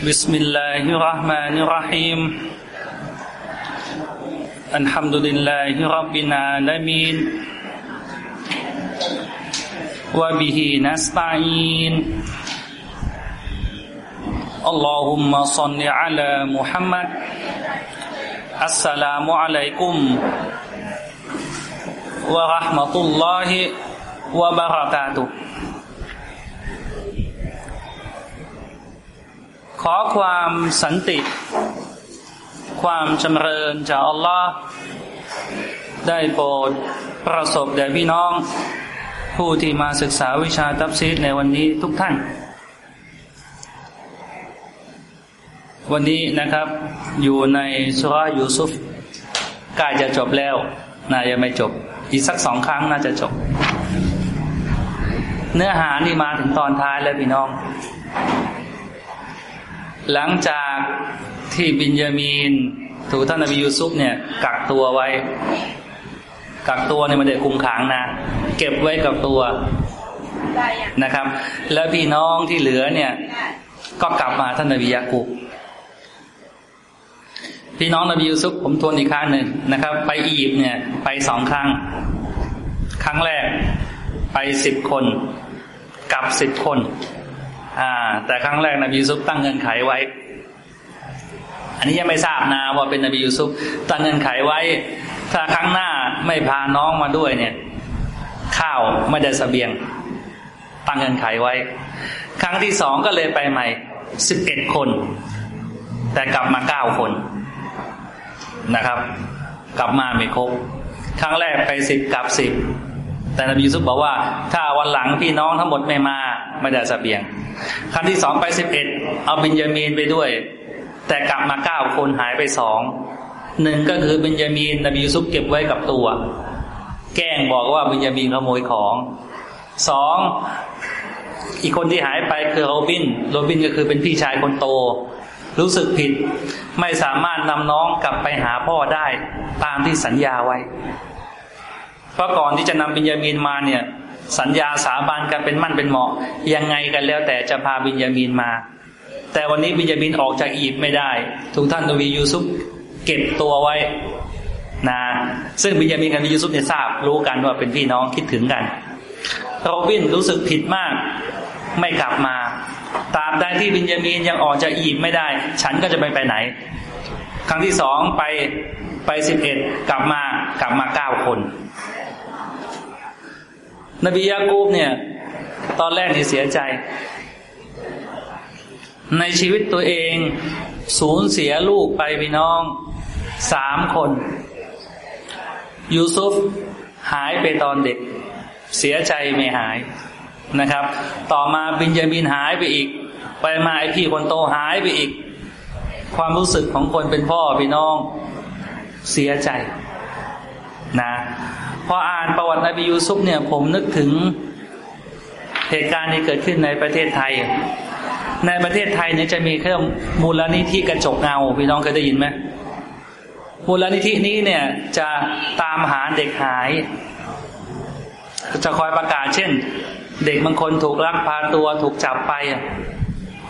بسم الله الرحمن الرحيم الحمد لله رب العالمين وبه نستعين اللهم صل على محمد السلام عليكم ورحمة الله وبركاته ขอความสันติ ความจำเริญจากอัลลอฮ์ได้โปรดประสบแด่พี่น้อง ผู้ที่มาศึกษาวิชาตับซีดในวันนี้ทุกท่าน วันนี้นะครับอยู่ในสุรายูซุฟกล้จะจบแล้วน่าจะไม่จบ อีกสักสองครั้งน่าจะจบ เนื้อหานี่มาถึงตอนท้ายแล้วพี่น้อง หลังจากที่บินยามีน ถูกท่านนบียูซุฟเนี่ย กักตัวไว้ กักตัวในมันเด็กคุมขังนะ เก็บไว้กับตัวนะครับ แล้วพี่น้องที่เหลือเนี่ย ก็กลับมาท่านนบียากุบพี่น้องนบียูซุฟผมทวนอีกครั้งหนึ่งนะครับ ไปอียิปต์เนี่ยไปสองครั้ง ครั้งแรก ไปสิบคน กลับสิบคน อ่า แต่ครั้งแรกนบียูซุฟตั้งเงินไขไว้ อันนี้ยังไม่ทราบนะว่าเป็นนบียูซุฟตั้งเงินไขไว้ ถ้าครั้งหน้าไม่พาน้องมาด้วยเนี่ย ข้าวไม่ได้สเสบียง ตั้งเงินไขไว้ ครั้งที่สองก็เลยไปใหม่สิบเอ็ดคน แต่กลับมาเก้าคนนะครับ กลับมาไม่ครบครั้งแรกไปสิบกลับสิบแต่นบียูซุฟบอกว่า ถ้าวันหลังพี่น้องทั้งหมดไม่มา ไม่ได้สเสบียง ครั้งที่สองไปสิบเอ็ดเอาบินยามีนไปด้วย แต่กลับมาเก้าคนหายไปสองหนึ่งก็คือบินยามีนนบียูซุฟเก็บไว้กับตัว แกล้งบอกว่าบินยามีนขโมยของสองอีกคนที่หายไปคือโรบินโรบินก็คือเป็นพี่ชายคนโต รู้สึกผิดไม่สามารถนำน้องกลับไปหาพ่อได้ตามที่สัญญาไว้เพราะก่อนที่จะนำบินยามีนมาเนี่ย สัญญาสาบานกันเป็นมั่นเป็นเหมาะ ยังไงกันแล้วแต่จะพาบินยามีนมา แต่วันนี้บินยามีนออกจากอียิปต์ไม่ได้ ถูกท่านนบียูซุฟเก็บตัวไว้นะซึ่งบินยามีนกับนบียูซุฟเนี่ยทราบรู้กันว่าเป็นพี่น้องคิดถึงกันโรบินรู้สึกผิดมากไม่กลับมาตามใดที่บินยามีนยังออกจากอียิปต์ไม่ได้ ฉันก็จะไปไปไหน ครั้งที่สองไปไปสิบเอ็ดกลับมากลับมาเก้าคน นบียากูบเนี่ย ตอนแรกนี่เสียใจ ในชีวิตตัวเองสูญเสียลูกไปพี่น้องสามคน ยูซุฟหายไปตอนเด็ก เสียใจไม่หายนะครับ ต่อมาบินยามินหายไปอีก ไปมาไอพี่คนโตหายไปอีก ความรู้สึกของคนเป็นพ่อพี่น้องเสียใจนะ พออ่านประวัตินบียูซุฟเนี่ย ผมนึกถึงเหตุการณ์ที่เกิดขึ้นในประเทศไทย ในประเทศไทยเนี่ยจะมีเครื่องมูลนิธิกระจกเงาพี่น้องเคยได้ยินไหมมูลนิธินี้เนี่ยจะตามหาเด็กหาย จะคอยประกาศเช่น เด็กบางคนถูกลักพาตัวถูกจับไป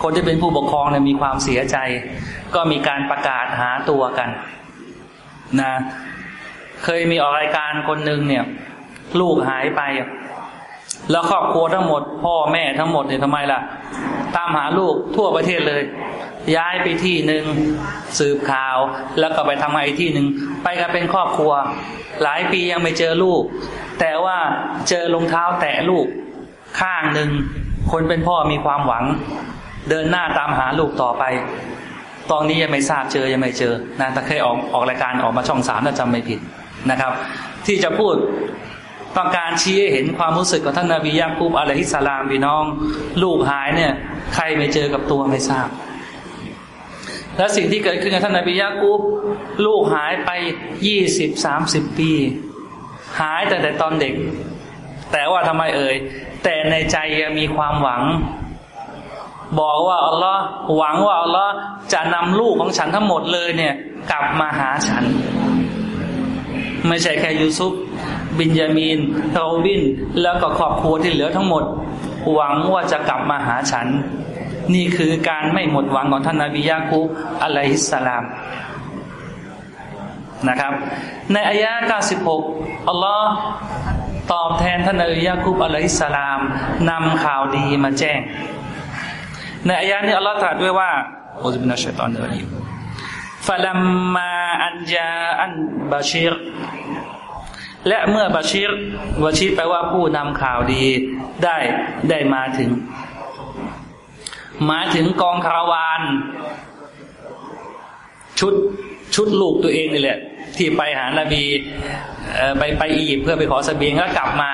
คนที่เป็นผู้ปกครองเนี่ยมีความเสียใจ ก็มีการประกาศหาตัวกัน นะ เคยมีออกรายการคนหนึ่งเนี่ย ลูกหายไป แล้วครอบครัวทั้งหมด พ่อแม่ทั้งหมดเนี่ยทำไมล่ะ ตามหาลูกทั่วประเทศเลย ย้ายไปที่หนึ่งสืบข่าว แล้วก็ไปทำงานอีกที่หนึ่งไปกันเป็นครอบครัว หลายปียังไม่เจอลูก แต่ว่าเจอรองเท้าแตะลูก ข้างหนึ่งคนเป็นพ่อมีความหวัง เดินหน้าตามหาลูกต่อไปตอนนี้ยังไม่ทราบเจอยังไม่เจอนะแต่เคยออกออกรายการออกมาช่องสามถ้าจำไม่ผิด นะครับ ที่จะพูดต้องการชี้ให้เห็นความรู้สึกของท่านนาบียาคูบอะลัยฮิสสลามพี่น้อง ลูกหายเนี่ย ใครไม่เจอกับตัวไม่ทราบ และสิ่งที่เกิดขึ้นกับท่านนาบียาคูบลูกหายไปยี่สิบสามสิบปี หายแต่แต่ตอนเด็ก แต่ว่าทำไมเอ่ยแต่ในใจยังมีความหวัง บอกว่าอัลลอฮ์หวังว่าอัลลอฮ์จะนำลูกของฉันทั้งหมดเลยเนี่ย กลับมาหาฉัน ไม่ใช่แค่ยูซุฟบินยามีนโรบิน แล้วก็ครอบครัวที่เหลือทั้งหมด หวังว่าจะกลับมาหาฉัน นี่คือการไม่หมดหวังของท่านนาบียาคูบอะลัยฮิสสลามนะครับ ในอายะ96 อัลลอฮ์ตอบแทนท่านนบียาคูบอะลัยฮิสสลามนำข่าวดีมาแจ้ง ในอายะนี้อัลลอฮ์ตรัสด้วยว่าอุบินาชัยตอนเดรี ฟลัมมาอันจาอันบาชิรและเมื่อบาชิรบาชิรแปลว่าผู้นำข่าวดีได้ได้มาถึง มาถึงกองคาราวาน ชุดชุดลูกตัวเองนี่แหละ ที่ไปหานาบีไปไปอียิปต์เพื่อไปขอสเสบียงก็กลับมา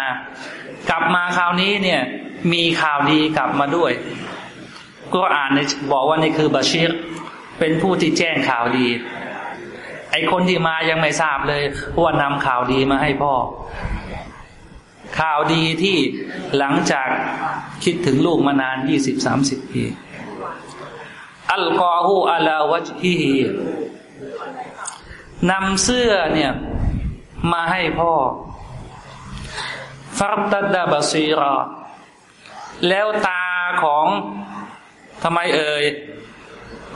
กลับมาคราวนี้เนี่ย มีข่าวดีกลับมาด้วย ก็อ่านในบอกว่านี่คือบาชิร เป็นผู้ที่แจ้งข่าวดี ไอคนที่มายังไม่ทราบเลยว่านำข่าวดีมาให้พ่อ ข่าวดีที่หลังจากคิดถึงลูกมานานยี่สิบสามสิบปีอัลกอฮูอัลาวจฮีนำเสื้อเนี่ย มาให้พ่อฟัตัดดาบาซีรอแล้วตาของทำไมเอ่ย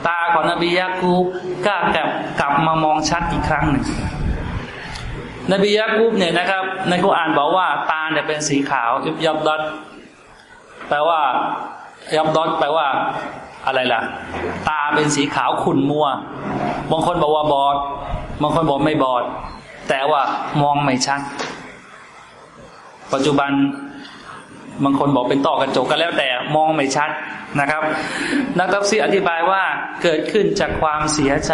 ตาของนบียากูบก็กลับกลับมามองชัดอีกครั้งหนึ่ง นบียากูบเนี่ยนะครับ ในกุอ่านบอกว่า ตาเนี่ยเป็นสีขาวยุบยับดอดแปลว่ายับดอดแปลว่าอะไรล่ะ ตาเป็นสีขาวขุ่นมัว บางคนบอกว่าบอด บางคนบอกไม่บอด แต่ว่ามองไม่ชัด ปัจจุบัน บางคนบอกเป็นต่อกระจกก็แล้วแต่มองไม่ชัดนะครับ นักตัฟซีอธิบายว่าเกิดขึ้นจากความเสียใจ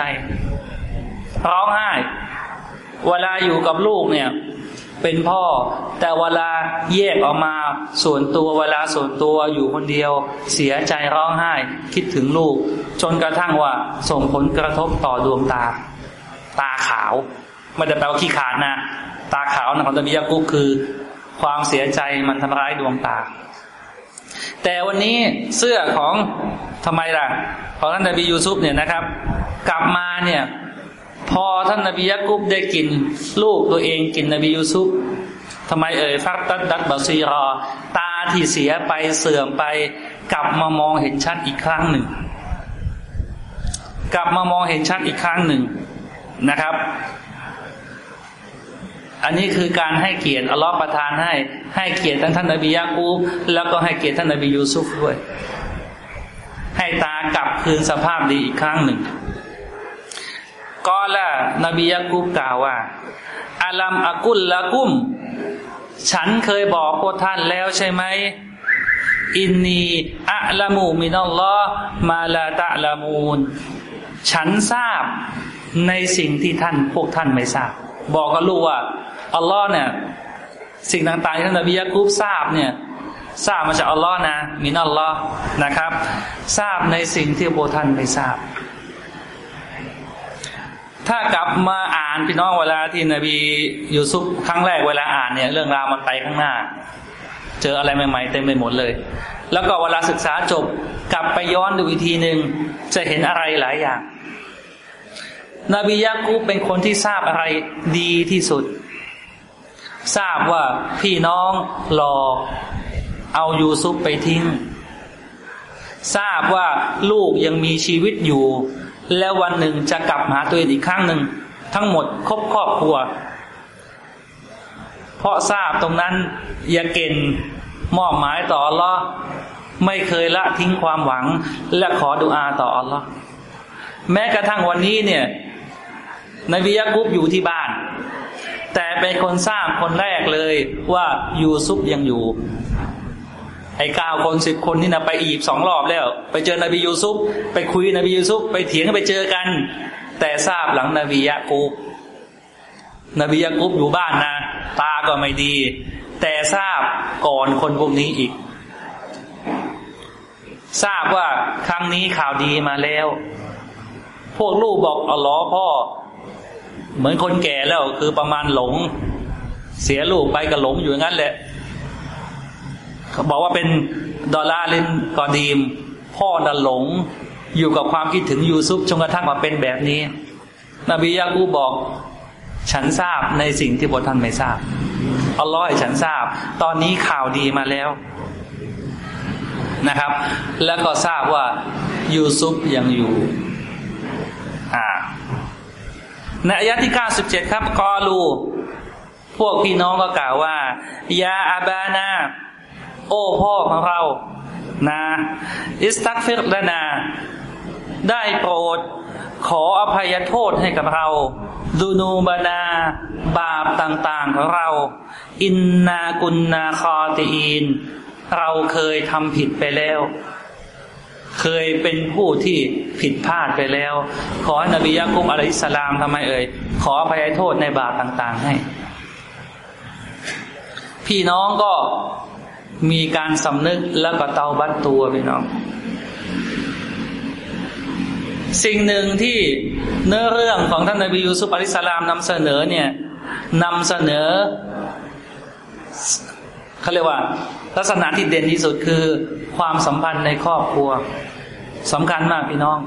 ร้องไห้ เวลาอยู่กับลูกเนี่ย เป็นพ่อ แต่เวลาแยกออกมาส่วนตัวเวลาส่วนตัวอยู่คนเดียว เสียใจร้องไห้ คิดถึงลูก จนกระทั่งว่าส่งผลกระทบต่อดวงตา ตาขาวไม่ได้แปลว่าขี้ขาดนะ ตาขาวนะของตบียากุกคือ ความเสียใจมันทำร้ายดวงตา แต่วันนี้เสื้อของทำไมล่ะของท่านนบียูซุปเนี่ยนะครับ กลับมาเนี่ย พอท่านนบียะกุบได้กิน ลูกตัวเองกินนบียูซุปทำไมเอ่ยฟักตัดดัดบาซีรอ ตาที่เสียไปเสื่อมไป กลับมามองเห็นชัดอีกครั้งหนึ่ง กลับมามองเห็นชัดอีกครั้งหนึ่งนะครับ อันนี้คือการให้เกียรติอัลลอฮ์ประทานให้ ให้เกียรติทั้งท่านนบียากูบแล้วก็ให้เกียรติท่านนบียูซุฟด้วย ให้ตากลับคืนสภาพดีอีกครั้งหนึ่งก็ละนบียากูบกล่าวว่าอาลัมอากุลละกุม ฉันเคยบอกพวกท่านแล้วใช่ไหมอินนีอะละมูมินัลลอฮ์มาลาตะละมูน ฉันทราบในสิ่งที่ท่านพวกท่านไม่ทราบ บอกกับลูกว่าอัลลอฮ์เนี่ย สิ่งต่างๆที่ท่านนบียะกุบทราบเนี่ยทราบมาจากอัลลอฮ์นะมินอัลลอฮ์นะครับ ทราบในสิ่งที่โบท่านไม่ทราบ ถ้ากลับมาอ่านพี่น้องเวลาที่นบียูซุปครั้งแรกเวลาอ่านเนี่ย เรื่องราวมันไปข้างหน้า เจออะไรใหม่ ๆ เต็มไปหมดเลย แล้วก็เวลาศึกษาจบกลับไปย้อนดูอีกทีหนึ่งจะเห็นอะไรหลายอย่าง นบียะกุบเป็นคนที่ทราบอะไรดีที่สุด ทราบว่าพี่น้องหลอกเอายูซุปไปทิ้ง ทราบว่าลูกยังมีชีวิตอยู่ แล้ววันหนึ่งจะกลับหาตัวเองอีกครั้งหนึ่ง ทั้งหมดครบครอบครัว เพราะทราบตรงนั้นยาเก่นมอบหมายต่ออัลลอฮ์ไม่เคยละทิ้งความหวัง และขอดุอาต่ออัลลอฮ์แม้กระทั่งวันนี้เนี่ย นบียะกุบอยู่ที่บ้าน แต่เป็นคนสร้างคนแรกเลยว่ายูซุปยังอยู่ ไอ้เก้าคนสิบคนนี่นะไปอียิปต์สองรอบแล้ว ไปเจอนบียูซุปไปคุยนบียูซุปไปเถียงไปเจอกัน แต่ทราบหลังนบียะกูบนบียะกูบอยู่บ้านนะตาก็ไม่ดี แต่ทราบก่อนคนพวกนี้อีก ทราบว่าครั้งนี้ข่าวดีมาแล้ว พวกลูกบอกอ๋อพ่อ เหมือนคนแก่แล้วคือประมาณหลง เสียลูกไปก็หลงอยู่งั้นแหละเขาบอกว่าเป็นดอลลาร์ลินกอดีม พ่อน่ะหลงอยู่กับความคิดถึงยูซุปจนกระทั่งมาเป็นแบบนี้ นบียากูบอก ฉันทราบในสิ่งที่บทท่านไม่ทราบอัลลอฮ์ให้ฉันทราบ ตอนนี้ข่าวดีมาแล้วนะครับ แล้วก็ทราบว่ายูซุฟยังอยู่ อ่า ในอายะที่97ครับกอลูพวกพี่น้องก็กล่าวว่า ยาอาบานา โอ้พ่อของเรา นะ อิสตักฟิรลนา ได้โปรด ขออภัยโทษให้กับเรา ดูนูบานา บาปต่างๆของเรา อินนากุนนาคอตีอิน เราเคยทำผิดไปแล้ว เคยเป็นผู้ที่ผิดพลาดไปแล้ว ขอให้นบียะกุมอะลัยฮิสลามทำไมเอ่ย ขออภัยโทษในบาปต่างๆให้ พี่น้องก็มีการสำนึกแล้วก็เตาบัตตัวพี่น้อง สิ่งหนึ่งที่เนื้อเรื่องของท่านนบียูซุฟอะลัยฮิสสลามนำเสนอเนี่ยนำเสนอเขาเรียกว่า ลักษณะที่เด่นที่สุดคือ ความสัมพันธ์ในครอบครัวสำคัญมากพี่น้อง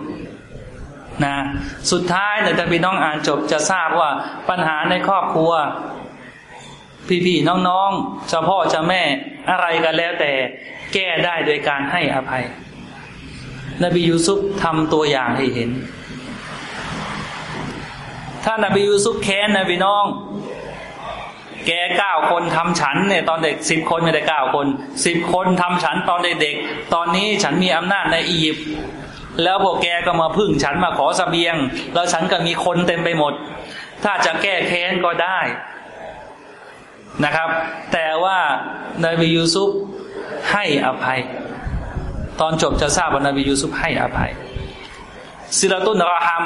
นะสุดท้ายเนี่ยถ้าพี่น้องอ่านจบจะทราบว่าปัญหาในครอบครัว พี่ๆน้องๆเจ้าพ่อเจ้าแม่อะไรกันแล้วแต่แก้ได้โดยการให้อภัย นบียูซุฟทำตัวอย่างให้เห็น ถ้านบียูซุฟแค้นนะพี่น้อง แกเก้าคนทำฉันเนี่ยตอนเด็กสิบคนไม่ได้เก้าคนสิบคนทำฉันตอนเด็กๆตอนนี้ฉันมีอำนาจในอียิปต์แล้วพวกแกก็มาพึ่งฉันมาขอสเสบียง แล้วฉันก็มีคนเต็มไปหมด ถ้าจะแก้แค้นก็ได้นะครับ แต่ว่านบียูซุฟให้อภัย ตอนจบจะทราบว่านบียูซุฟให้อภัยซิลตุนรหัม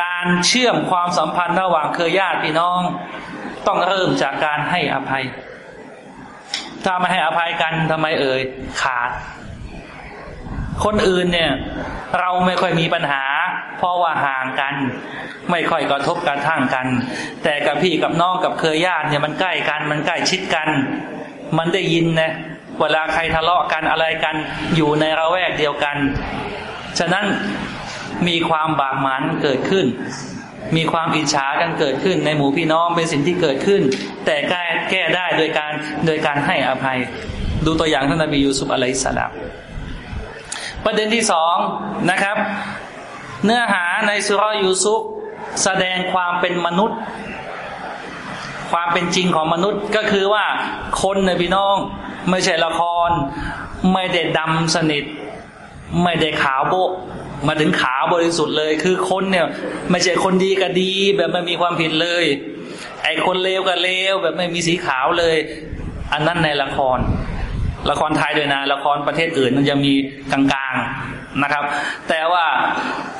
การเชื่อมความสัมพันธ์ระหว่างเครือญาติพี่น้อง ต้องเริ่มจากการให้อภัย ถ้าไม่ให้อภัยกันทำไมเอ่ยขาด คนอื่นเนี่ย เราไม่ค่อยมีปัญหา เพราะว่าห่างกัน ไม่ค่อยกระทบกระทั่งกัน แต่กับพี่กับน้องกับเครือญาติเนี่ยมันใกล้กัน มันใกล้ชิดกัน มันได้ยินนะเวลาใครทะเลาะกันอะไรกันอยู่ในระแวกเดียวกัน ฉะนั้นมีความบากหมานเกิดขึ้น มีความอิจฉากันเกิดขึ้นในหมู่พี่น้องเป็นสิ่งที่เกิดขึ้น แต่แก้แก้ได้โดยการโดยการให้อภัย ดูตัวอย่างท่านนบียูซุฟอะลัยฮิสสลามประเด็นที่สองนะครับ เนื้อหาในสุรยูซุฟแสดงความเป็นมนุษย์ ความเป็นจริงของมนุษย์ก็คือว่าคนในพี่น้อง ไม่ใช่ละคร ไม่ได้ดำสนิท ไม่ได้ขาวโบ มาถึงขาวบริสุทธิ์เลย คือคนเนี่ยไม่ใช่คนดีก็ดี แบบไม่มีความผิดเลย ไอ้คนเลวก็เลวแบบไม่มีสีขาวเลย อันนั้นในละคร ละครไทยด้วยนะ ละครประเทศอื่นมันจะมีกลางๆนะครับ แต่ว่า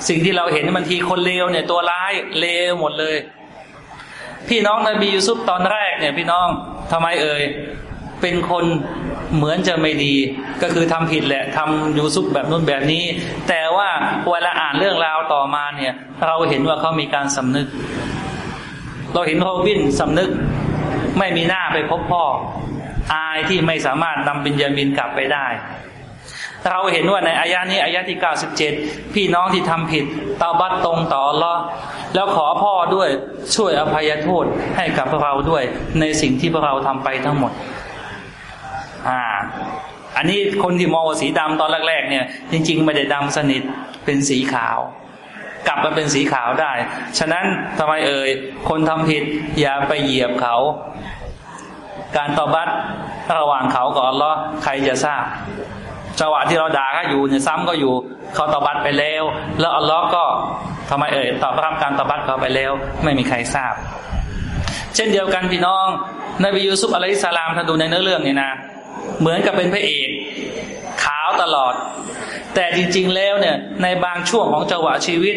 สิ่งที่เราเห็นมันทีคนเลวเนี่ยตัวร้ายเลวหมดเลย พี่น้องนบียูซุปตอนแรกเนี่ยพี่น้องทำไมเอ่ย เป็นคนเหมือนจะไม่ดี ก็คือทำผิดแหละทำยูซุปแบบนู้นแบบนี้ แต่ว่าเวลาอ่านเรื่องราวต่อมาเนี่ย เราเห็นว่าเขามีการสำนึก เราเห็นโรบินสำนึกไม่มีหน้าไปพบพ่อ อายที่ไม่สามารถนำบินยามินกลับไปได้ เราเห็นว่าในอายะนี้อายะที่ 97 พี่น้องที่ทำผิดตาบัตตรงต่อลอแล้วขอพ่อด้วยช่วยอภัยโทษให้กับพวกเราด้วยในสิ่งที่พวกเราทำไปทั้งหมด อ่า อันนี้คนที่มองว่าสีดำตอนแรกๆเนี่ย จริง ๆ ไม่ได้ดำสนิทเป็นสีขาว กลับมาเป็นสีขาวได้ ฉะนั้นทำไมเอ่ยคนทำผิดอย่าไปเหยียบเขา การตอบัตระหว่างเขากับอัลลอฮ์ใครจะทราบจังหวะที่เราด่าเขาอยู่เนี่ยซ้ำก็อยู่เขาตอบัตไปแล้ว แล้วอัลลอฮ์ก็ทำไมเอ่ยตอบรับการตอบัตเขาไปแล้ว ไม่มีใครทราบ เช่นเดียวกันพี่น้องนบียูซุปอะลัยฮิสลามถ้าดูในเนื้อเรื่องเนี่ยนะ เหมือนกับเป็นพระเอกขาวตลอด แต่จริงๆแล้วเนี่ยในบางช่วงของจังหวะชีวิต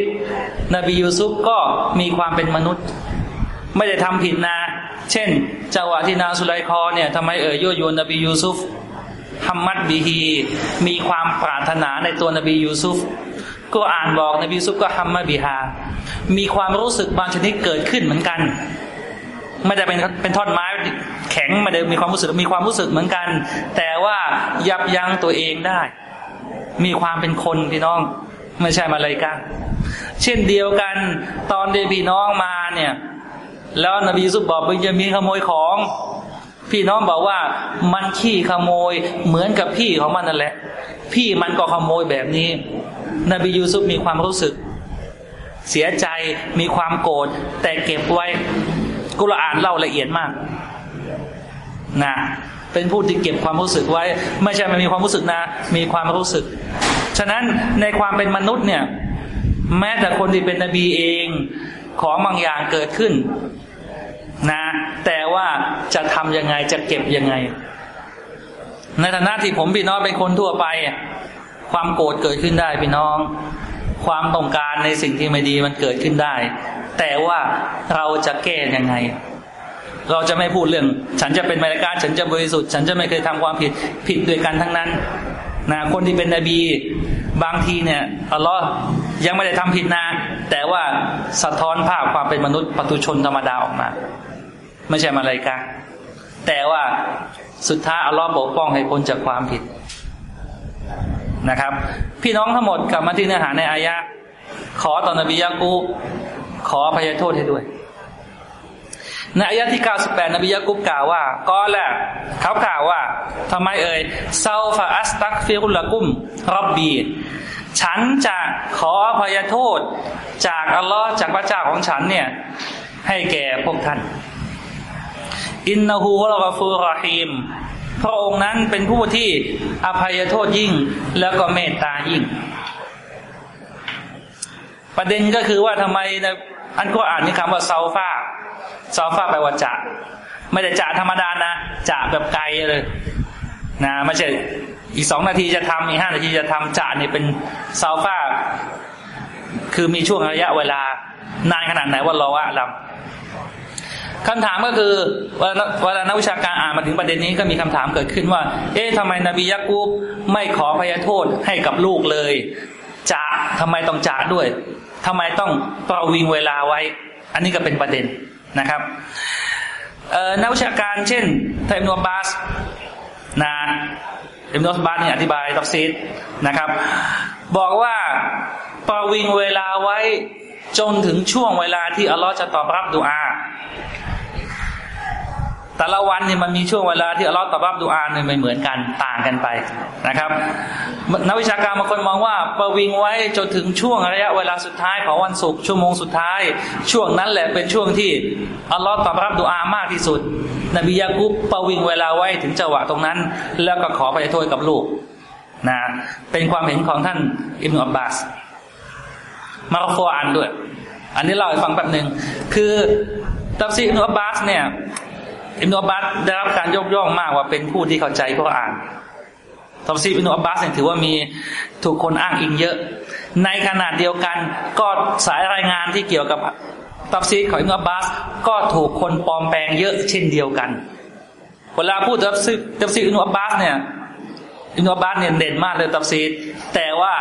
นบียูซุฟก็มีความเป็นมนุษย์ ไม่ได้ทำผิดนะ เช่น จังหวะที่นางสุไลคอเนี่ยทำไมเอ่ยยั่วยวนนบียูซุฟฮัมมัดบีฮีมีความปรารถนาในตัวนบียูซุฟก็อ่านบอกนบียูซุฟก็ฮัมมัดบีฮา มีความรู้สึกบางชนิดเกิดขึ้นเหมือนกัน ไม่ได้เป็นเป็นท่อนไม้ ข็งไม่ได้มีความรู้สึกมีความรู้สึกเหมือนกัน แต่ว่ายับยั้งตัวเองได้ มีความเป็นคนพี่น้อง ไม่ใช่มาเลยกัน เช่นเดียวกัน ตอนเดพี่น้องมาเนี่ย แล้วนบีซุบบอกบินจะมีขโมยของ พี่น้องบอกว่ามันขี้ขโมยเหมือนกับพี่ของมันนั่นแหละ พี่มันก็ขโมยแบบนี้ นบียูซุฟมีความรู้สึก เสียใจมีความโกรธแต่เก็บไว้กุรอานเล่าละเอียดมาก นะเป็นผู้ที่เก็บความรู้สึกไว้ ไม่ใช่ไม่มีความรู้สึกนะ มีความรู้สึก ฉะนั้นในความเป็นมนุษย์เนี่ย แม้แต่คนที่เป็นนบีเองของบางอย่างเกิดขึ้น นะ แต่ว่าจะทำยังไงจะเก็บยังไง ในฐานะที่ผมพี่น้องเป็นคนทั่วไป ความโกรธเกิดขึ้นได้พี่น้อง ความต้องการในสิ่งที่ไม่ดีมันเกิดขึ้นได้ แต่ว่าเราจะแก้ยังไง เราจะไม่พูดเรื่อง ฉันจะเป็นมารยาฉันจะบริสุทธิ์ ฉันจะไม่เคยทำความผิดผิดด้วยกันทั้งนั้นนะคนที่เป็นนบีบางทีเนี่ยอัลลอฮ์ยังไม่ได้ทำผิดนะ แต่ว่าสะท้อนภาพความเป็นมนุษย์ปัตุชนธรรมดาออกมา ไม่ใช่มาเลยกาแต่ว่าสุดท้ายอัลลอฮ์ปกป้องให้พ้นจากความผิดนะครับ พี่น้องทั้งหมดกลับมาที่เนื้อหาในอายะขอต่อนบียากูขออภัยโทษให้ด้วย ในอายะที่ 98 นบียากุบกล่าวว่าก็แหละเขากล่าวว่าทำไมเอ่ยเซาฟาอัสตักฟิรุลกุมรับบีฉันจะขออภัยโทษ จากอัลลอฮ์จากพระเจ้าของฉันเนี่ย ให้แก่พวกท่าน อินนาหูวะลกฟูรอฮีมพระองค์นั้นเป็นผู้ที่อภัยโทษยิ่ง แล้วก็เมตตายิ่ง ประเด็นก็คือว่าทำไมนอันก็อ่านมีคำว่าเซาฟา ซอฟาแปลว่าจะไม่ได้จะธรรมดานะจะแบบไกลเลยนะไม่ใช่อีกสองนาทีจะทำอีกห้านาทีจะทำจะนี่เป็นซอฟาคือมีช่วงระยะเวลานานขนาดไหนว่ารอว่าลำคำถามก็คือเวลานักวิชาการอ่านมาถึงประเด็นนี้ก็มีคำถามเกิดขึ้นว่า เอ๊ะทำไมนบียะกูบไม่ขอพยโทษให้กับลูกเลยจะทำไมต้องจะด้วยทำไมต้องประวิงเวลาไว้ อันนี้ก็เป็นประเด็น นะครับนักวิชาการเช่นท่านอิบนุอับบาสนะอิบนุอับบาสเนี่ยอธิบายตัฟซีรนะครับ บอกว่าประวิงเวลาไว้จนถึงช่วงเวลาที่อัลลอฮ์จะตอบรับดุอา แต่ละวันเนี่ยมันมีช่วงเวลาที่อัลลอฮ์ตอบรับดุอาเนี่ยไม่เหมือนกันต่างกันไปนะครับนักวิชาการบางคนมองว่าประวิงไว้จนถึงช่วงระยะเวลาสุดท้ายของวันศุกร์ชั่วโมงสุดท้าย ช่วงนั้นแหละเป็นช่วงที่อัลลอฮ์ตอบรับดูอามากที่สุด นบียากุบประวิงเวลาไว้ถึงจังหวะตรงนั้น แล้วก็ขอไปโทษกับลูกนะเป็นความเห็นของท่านอิบนุอับบาสมาราโคอันด้วย อันนี้เล่าให้ฟังแป๊บหนึ่งคือตับซีอิบนุอับบาสเนี่ย อิบนุอับบาสได้รับการยกย่องมากว่าเป็นผู้ที่เข้าใจกุรอานตัฟซีรอิบนุอับบาสเนี่ยถือว่ามีถูกคนอ้างอิงเยอะ ในขนาดเดียวกันก็สายรายงานที่เกี่ยวกับตัฟซีรของอิบนุอับบาสก็ถูกคนปลอมแปลงเยอะเช่นเดียวกัน เวลาพูดตัฟซีรตัฟซีรอิบนุอับบาสเนี่ยอิบนุอับบาสเนี่ยเด่นมากเลยตัฟซีรแต่ว่า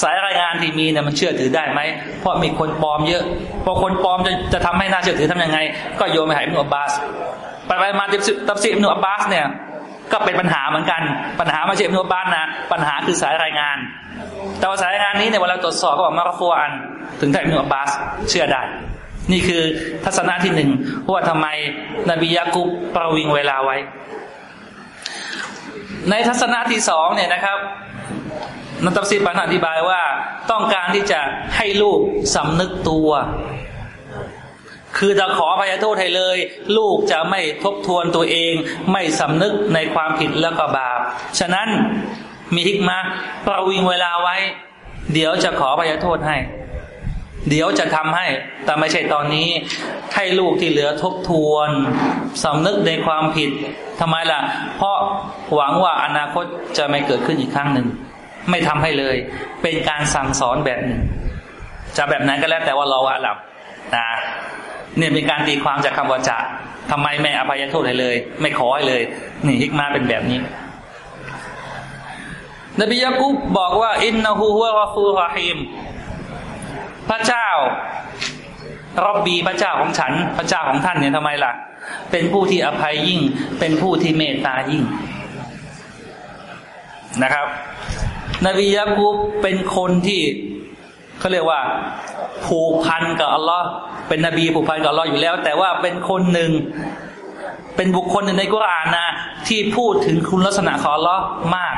สายรายงานที่มีเนี่ยมันเชื่อถือได้ไหม เพราะมีคนปลอมเยอะ พอคนปลอมจะจะทำให้น่าเชื่อถือทำยังไง ก็โยนไปหาอิบนุอับบาส ไปไปมาตับซีอิบนุอับบาสเนี่ยก็เป็นปัญหาเหมือนกัน ปัญหาไม่ใช่อิบนุอับบาสนะ ปัญหาคือสายรายงาน แต่ว่าสายรายงานนี้เนี่ยเวลาตรวจสอบก็บอกมารฟัวอัน ถึงท่านอิบนุอับบาสเชื่อได้ นี่คือทัศนะที่หนึ่งว่าทำไมนบียากุบประวิงเวลาไว้ ในทัศนะที่สองเนี่ยนะครับนัตซีปันอธิบายว่าต้องการที่จะให้ลูกสำนึกตัว คือจะขอพยโทษให้เลย ลูกจะไม่ทบทวนตัวเอง ไม่สำนึกในความผิดแล้วก็บาป ฉะนั้นมีฮิกมาประวิงเวลาไว้ เดี๋ยวจะขอพยโทษให้ เดี๋ยวจะทำให้ แต่ไม่ใช่ตอนนี้ ให้ลูกที่เหลือทบทวนสำนึกในความผิดทำไมล่ะ เพราะหวังว่าอนาคตจะไม่เกิดขึ้นอีกครั้งหนึ่ง ไม่ทำให้เลย เป็นการสั่งสอนแบบหนึ่งจะแบบนั้นก็แล้วแต่ว่าเราอะหลับนะ เนี่ยเป็นการตีความจากคำว่าจะทำไมไม่อภัยโทษให้เลย ไม่ขอให้เลย นี่ฮิกมาเป็นแบบนี้ นบียากุบบอกว่า อินนาฮูฮุวะฟูรฮิมพระเจ้ารอบบีพระเจ้าของฉัน พระเจ้าของท่านเนี่ยทำไมล่ะ เป็นผู้ที่อภัยยิ่ง เป็นผู้ที่เมตตายิ่งนะครับ นบียากุบเป็นคนที่ เขาเรียกว่าผูกพันกับอัลลอฮ์เป็นนบีผูกพันกับอัลลอฮ์อยู่แล้ว แต่ว่าเป็นคนหนึ่ง เป็นบุคคลหนึ่งในกุรอานนะที่พูดถึงคุณลักษณะของอัลลอฮ์มาก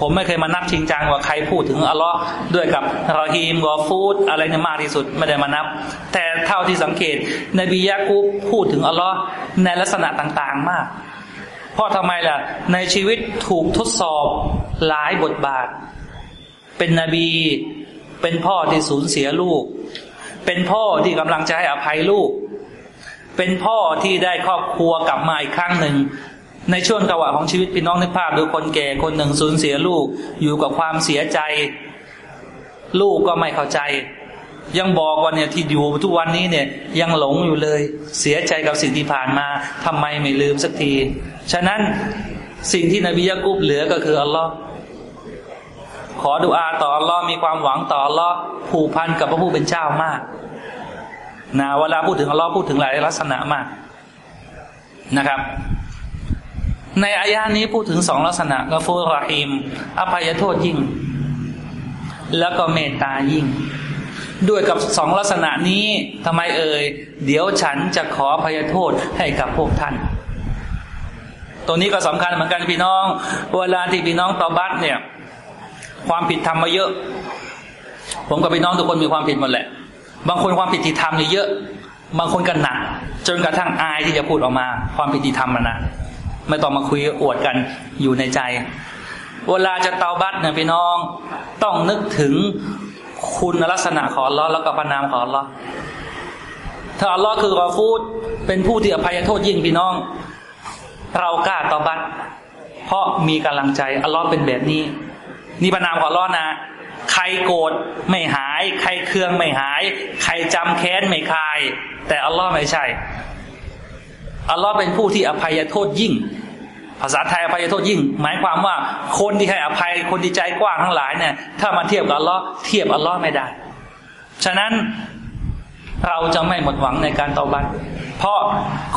ผมไม่เคยมานับชิงจังว่าใครพูดถึงอัลลอฮ์ด้วยกับรอฮีมกอฟูดอะไรเนี่ยมากที่สุดไม่ได้มานับ แต่เท่าที่สังเกต นบียะกูพูดถึงอัลลอฮ์ในลักษณะต่างๆมาก เพราะทำไมล่ะ ในชีวิตถูกทดสอบหลายบทบาท เป็นนบี เป็นพ่อที่สูญเสียลูก เป็นพ่อที่กำลังจะให้อภัยลูก เป็นพ่อที่ได้ครอบครัวกลับมาอีกครั้งหนึ่ง ในช่วงกวะของชีวิตพี่น้องนึกภาพดูคนแก่คนหนึ่งสูญเสียลูก อยู่กับความเสียใจ ลูกก็ไม่เข้าใจ ยังบอกว่าเนี่ยที่อยู่ทุกวันนี้เนี่ยยังหลงอยู่เลย เสียใจกับสิ่งที่ผ่านมาทำไมไม่ลืมสักที ฉะนั้นสิ่งที่นบียะกุบเหลือก็คืออัลลอฮ์ ขอดุอาต่ออัลลอฮ์มีความหวังต่ออัลลอฮ์ผูกพันกับพระผู้เป็นเจ้ามากนะเวลาพูดถึงอัลลอฮ์พูดถึงหลายลักษณะมากนะครับ ในอายานี้พูดถึงสองลักษณะกฟูรหิมอภัยโทษยิ่ง แล้วก็เมตตายิ่ง ด้วยกับสองลักษณะนี้ทำไมเอ่ยเดี๋ยวฉันจะขออภัยโทษให้กับพวกท่านตัวนี้ก็สำคัญเหมือนกันพี่น้อง เวลาที่พี่น้องตอบัตเนี่ย ความผิดทำมาเยอะ ผมกับพี่น้องทุกคนมีความผิดหมดแหละ บางคนความผิดที่ทำเนี่ยเยอะ บางคนกันหนัก จนกระทั่งอายที่จะพูดออกมา ความผิดที่ทำมันนะไม่ต้องมาคุยอวดกันอยู่ในใจ เวลาจะเตาบัตเนี่ยพี่น้อง ต้องนึกถึงคุณลักษณะของล้อแล้วก็พระนามของล้อถ้าอัลลอฮ์คือกอฟูดเป็นผู้ที่อภัยโทษยิ่งพี่น้อง เรากล้าตอบัตเพราะมีกำลังใจอัลลอฮ์เป็นแบบนี้ นี่ประนามของล้อนะ ใครโกรธไม่หาย ใครเคืองไม่หาย ใครจำแค้นไม่คลาย แต่อัลลอฮ์ไม่ใช่ อัลลอฮ์เป็นผู้ที่อภัยโทษยิ่ง ภาษาไทยอภัยโทษยิ่ง หมายความว่าคนที่ให้อภัยคนที่ใจกว้างทั้งหลายเนี่ย ถ้ามาเทียบกับอัลลอฮ์เทียบอัลลอฮ์ไม่ได้ ฉะนั้นเราจะไม่หมดหวังในการตอบัตเพราะ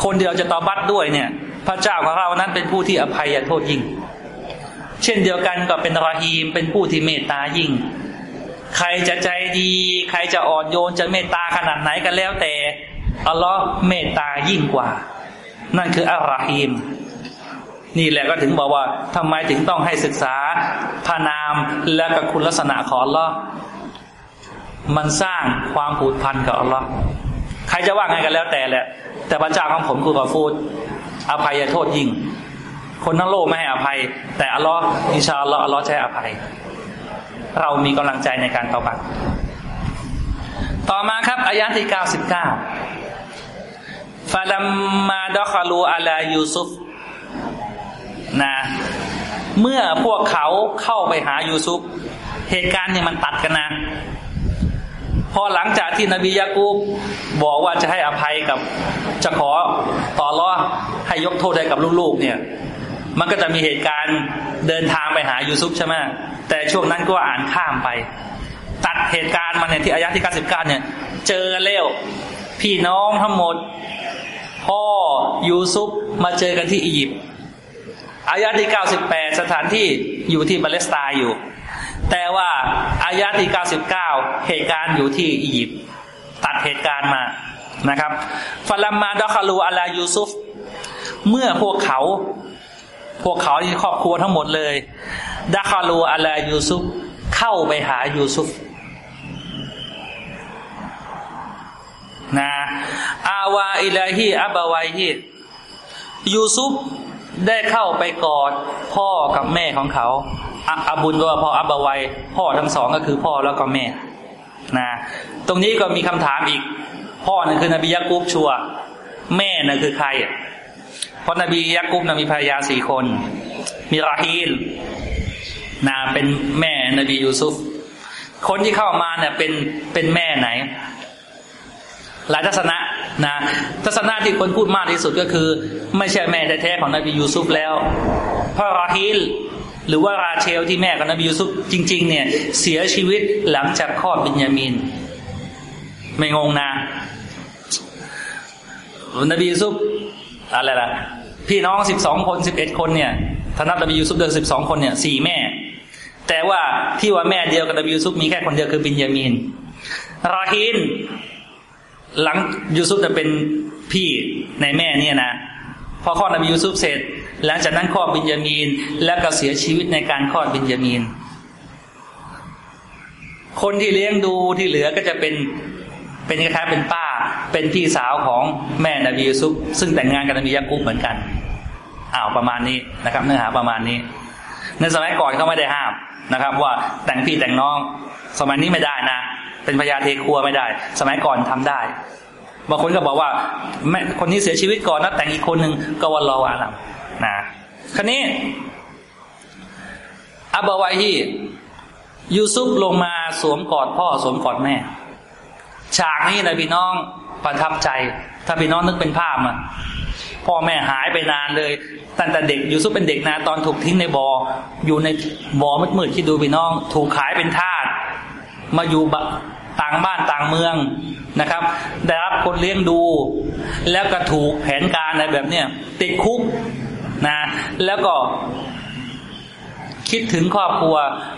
คนที่เราจะตอบัตด้วยเนี่ย พระเจ้าของเรานั้นเป็นผู้ที่อภัยโทษยิ่ง เช่นเดียวกันก็เป็นรอฮีมเป็นผู้ที่เมตตายิ่ง ใครจะใจดี ใครจะอ่อนโยนจะเมตตาขนาดไหนกันแล้วแต่อัลลอฮ์เมตตายิ่งกว่า นั่นคืออัลรอฮีมนี่แหละก็ถึงบอกว่าทำไมถึงต้องให้ศึกษาพานามและกับคุณลักษณะของอัลลอฮ์มันสร้างความผูกพันกับอัลลอฮ์ใครจะว่าไงกันแล้วแต่แหละ แต่พระเจ้าของผมคือกอฟูดอภัยโทษยิ่ง คนทั้งโลกไม่ให้อภัย แต่อัลลอฮ์อิชาอัลลอฮ์อัลลอฮ์ใช้อภัย เรามีกำลังใจในการต่อบัตต่อมาครับอายะที่เก้าสิบเก้าฟาลัมมาดอคาลูอาลายูซุฟนะเมื่อพวกเขาเข้าไปหายูซุฟเหตุการณ์เนี่ยมันตัดกันนะพอหลังจากที่นบียากูบบอกว่าจะให้อภัยกับจะขอต่อรอให้ยกโทษให้กับลูกๆเนี่ย มันก็จะมีเหตุการณ์เดินทางไปหายูซุปใช่ไหมแต่ช่วงนั้นก็อ่านข้ามไป ตัดเหตุการณ์มาเนี่ยที่อายะที่เก้าสิบเนี่ย เจอเล้วพี่น้องทั้งหมด พ่อยูซุปมาเจอกันที่อียิปต์อายะที่เก้าสิบแปดสถานที่อยู่ที่ปาเลสไตน์อยู่ แต่ว่าอายะที่เก้าสิบเก้าเหตุการณ์อยู่ที่อียิปต์ตัดเหตุการณ์มานะครับฟาลัมมาดอคาลูอาลายูซุฟเมื่อพวกเขา พวกเขาที่ครอบครัวทั้งหมดเลยดาคาลูอัลายูซุฟเข้าไปหายูซุฟนะอาวาอิลาฮีอับาวายฮียูซุฟได้เข้าไปกอดพ่อกับแม่ของเขาอับุญว่าพ่ออับาวายพ่อทั้งสองก็คือพ่อแล้วก็แม่นะตรงนี้ก็มีคำถามอีก พ่อนั่นคือนบียะกุบชัว แม่นั่นคือใคร เพราะนบียะกุบนะมีภรรยาสี่คน มีราฮีลนาเป็นแม่นบียูซุฟ คนที่เข้ามาเนี่ยเป็นเป็นแม่ไหน หลายทัศนะนะทัศนะที่คนพูดมากที่สุดก็คือ ไม่ใช่แม่แท้ๆของนบียูซุฟแล้วเพราะราฮีลหรือว่าราเชลที่แม่ของนบียูซุฟจริง ๆ เนี่ยเสียชีวิตหลังจากคลอดบินยามิน ไม่งงนะนบียูซุฟ อะไรล่ะ พี่น้องสิบสองคนสิบเอ็ดคนเนี่ยท่านับนบียูซุฟเดินสิบสองคนเนี่ยสี่แม่ แต่ว่าที่ว่าแม่เดียวกับนบียูซุฟมีแค่คนเดียวคือบินยามีนราฮินหลังยูซุฟจะเป็นพี่ในแม่เนี่ยนะพอคลอดนบียูซุฟเสร็จ หลังจากนั้นคลอดบินยามีน แล้วก็เสียชีวิตในการคลอดบินยามีน คนที่เลี้ยงดูที่เหลือก็จะเป็น เป็นคล้ายๆเป็นป้า เป็นพี่สาวของแม่นบียูซุฟซึ่งแต่งงานกับนบียากุบเหมือนกันอ้าวประมาณนี้นะครับเนื้อหาประมาณนี้ ในสมัยก่อนเขาไม่ได้ห้ามนะครับ ว่าแต่งพี่แต่งน้อง สมัยนี้ไม่ได้นะ เป็นพญาเทครัวไม่ได้ สมัยก่อนทำได้บางคนก็บอกว่าแม่คนนี้เสียชีวิตก่อนแล้วแต่งอีกคนหนึ่งก็วันรออาลัมนะครนี้อับบาวาฮียูซุปลงมาสวมกอดพ่อสวมกอดแม่ ฉากนี้นะพี่น้องประทับใจ ถ้าพี่น้องนึกเป็นภาพมาพ่อแม่หายไปนานเลย ตั้งแต่เด็กยูซุปเป็นเด็กนะตอนถูกทิ้งในบอ่ออยู่ในบ่อมืดๆที่ดูพี่น้อง ถูกขายเป็นทาสมาอยู่ต่างบ้านต่างเมืองนะครับ ได้รับคนเลี้ยงดู แล้วก็ถูกแผนการอะไรแบบเนี้ยติดคุกนะแล้วก็คิดถึงครอบครัว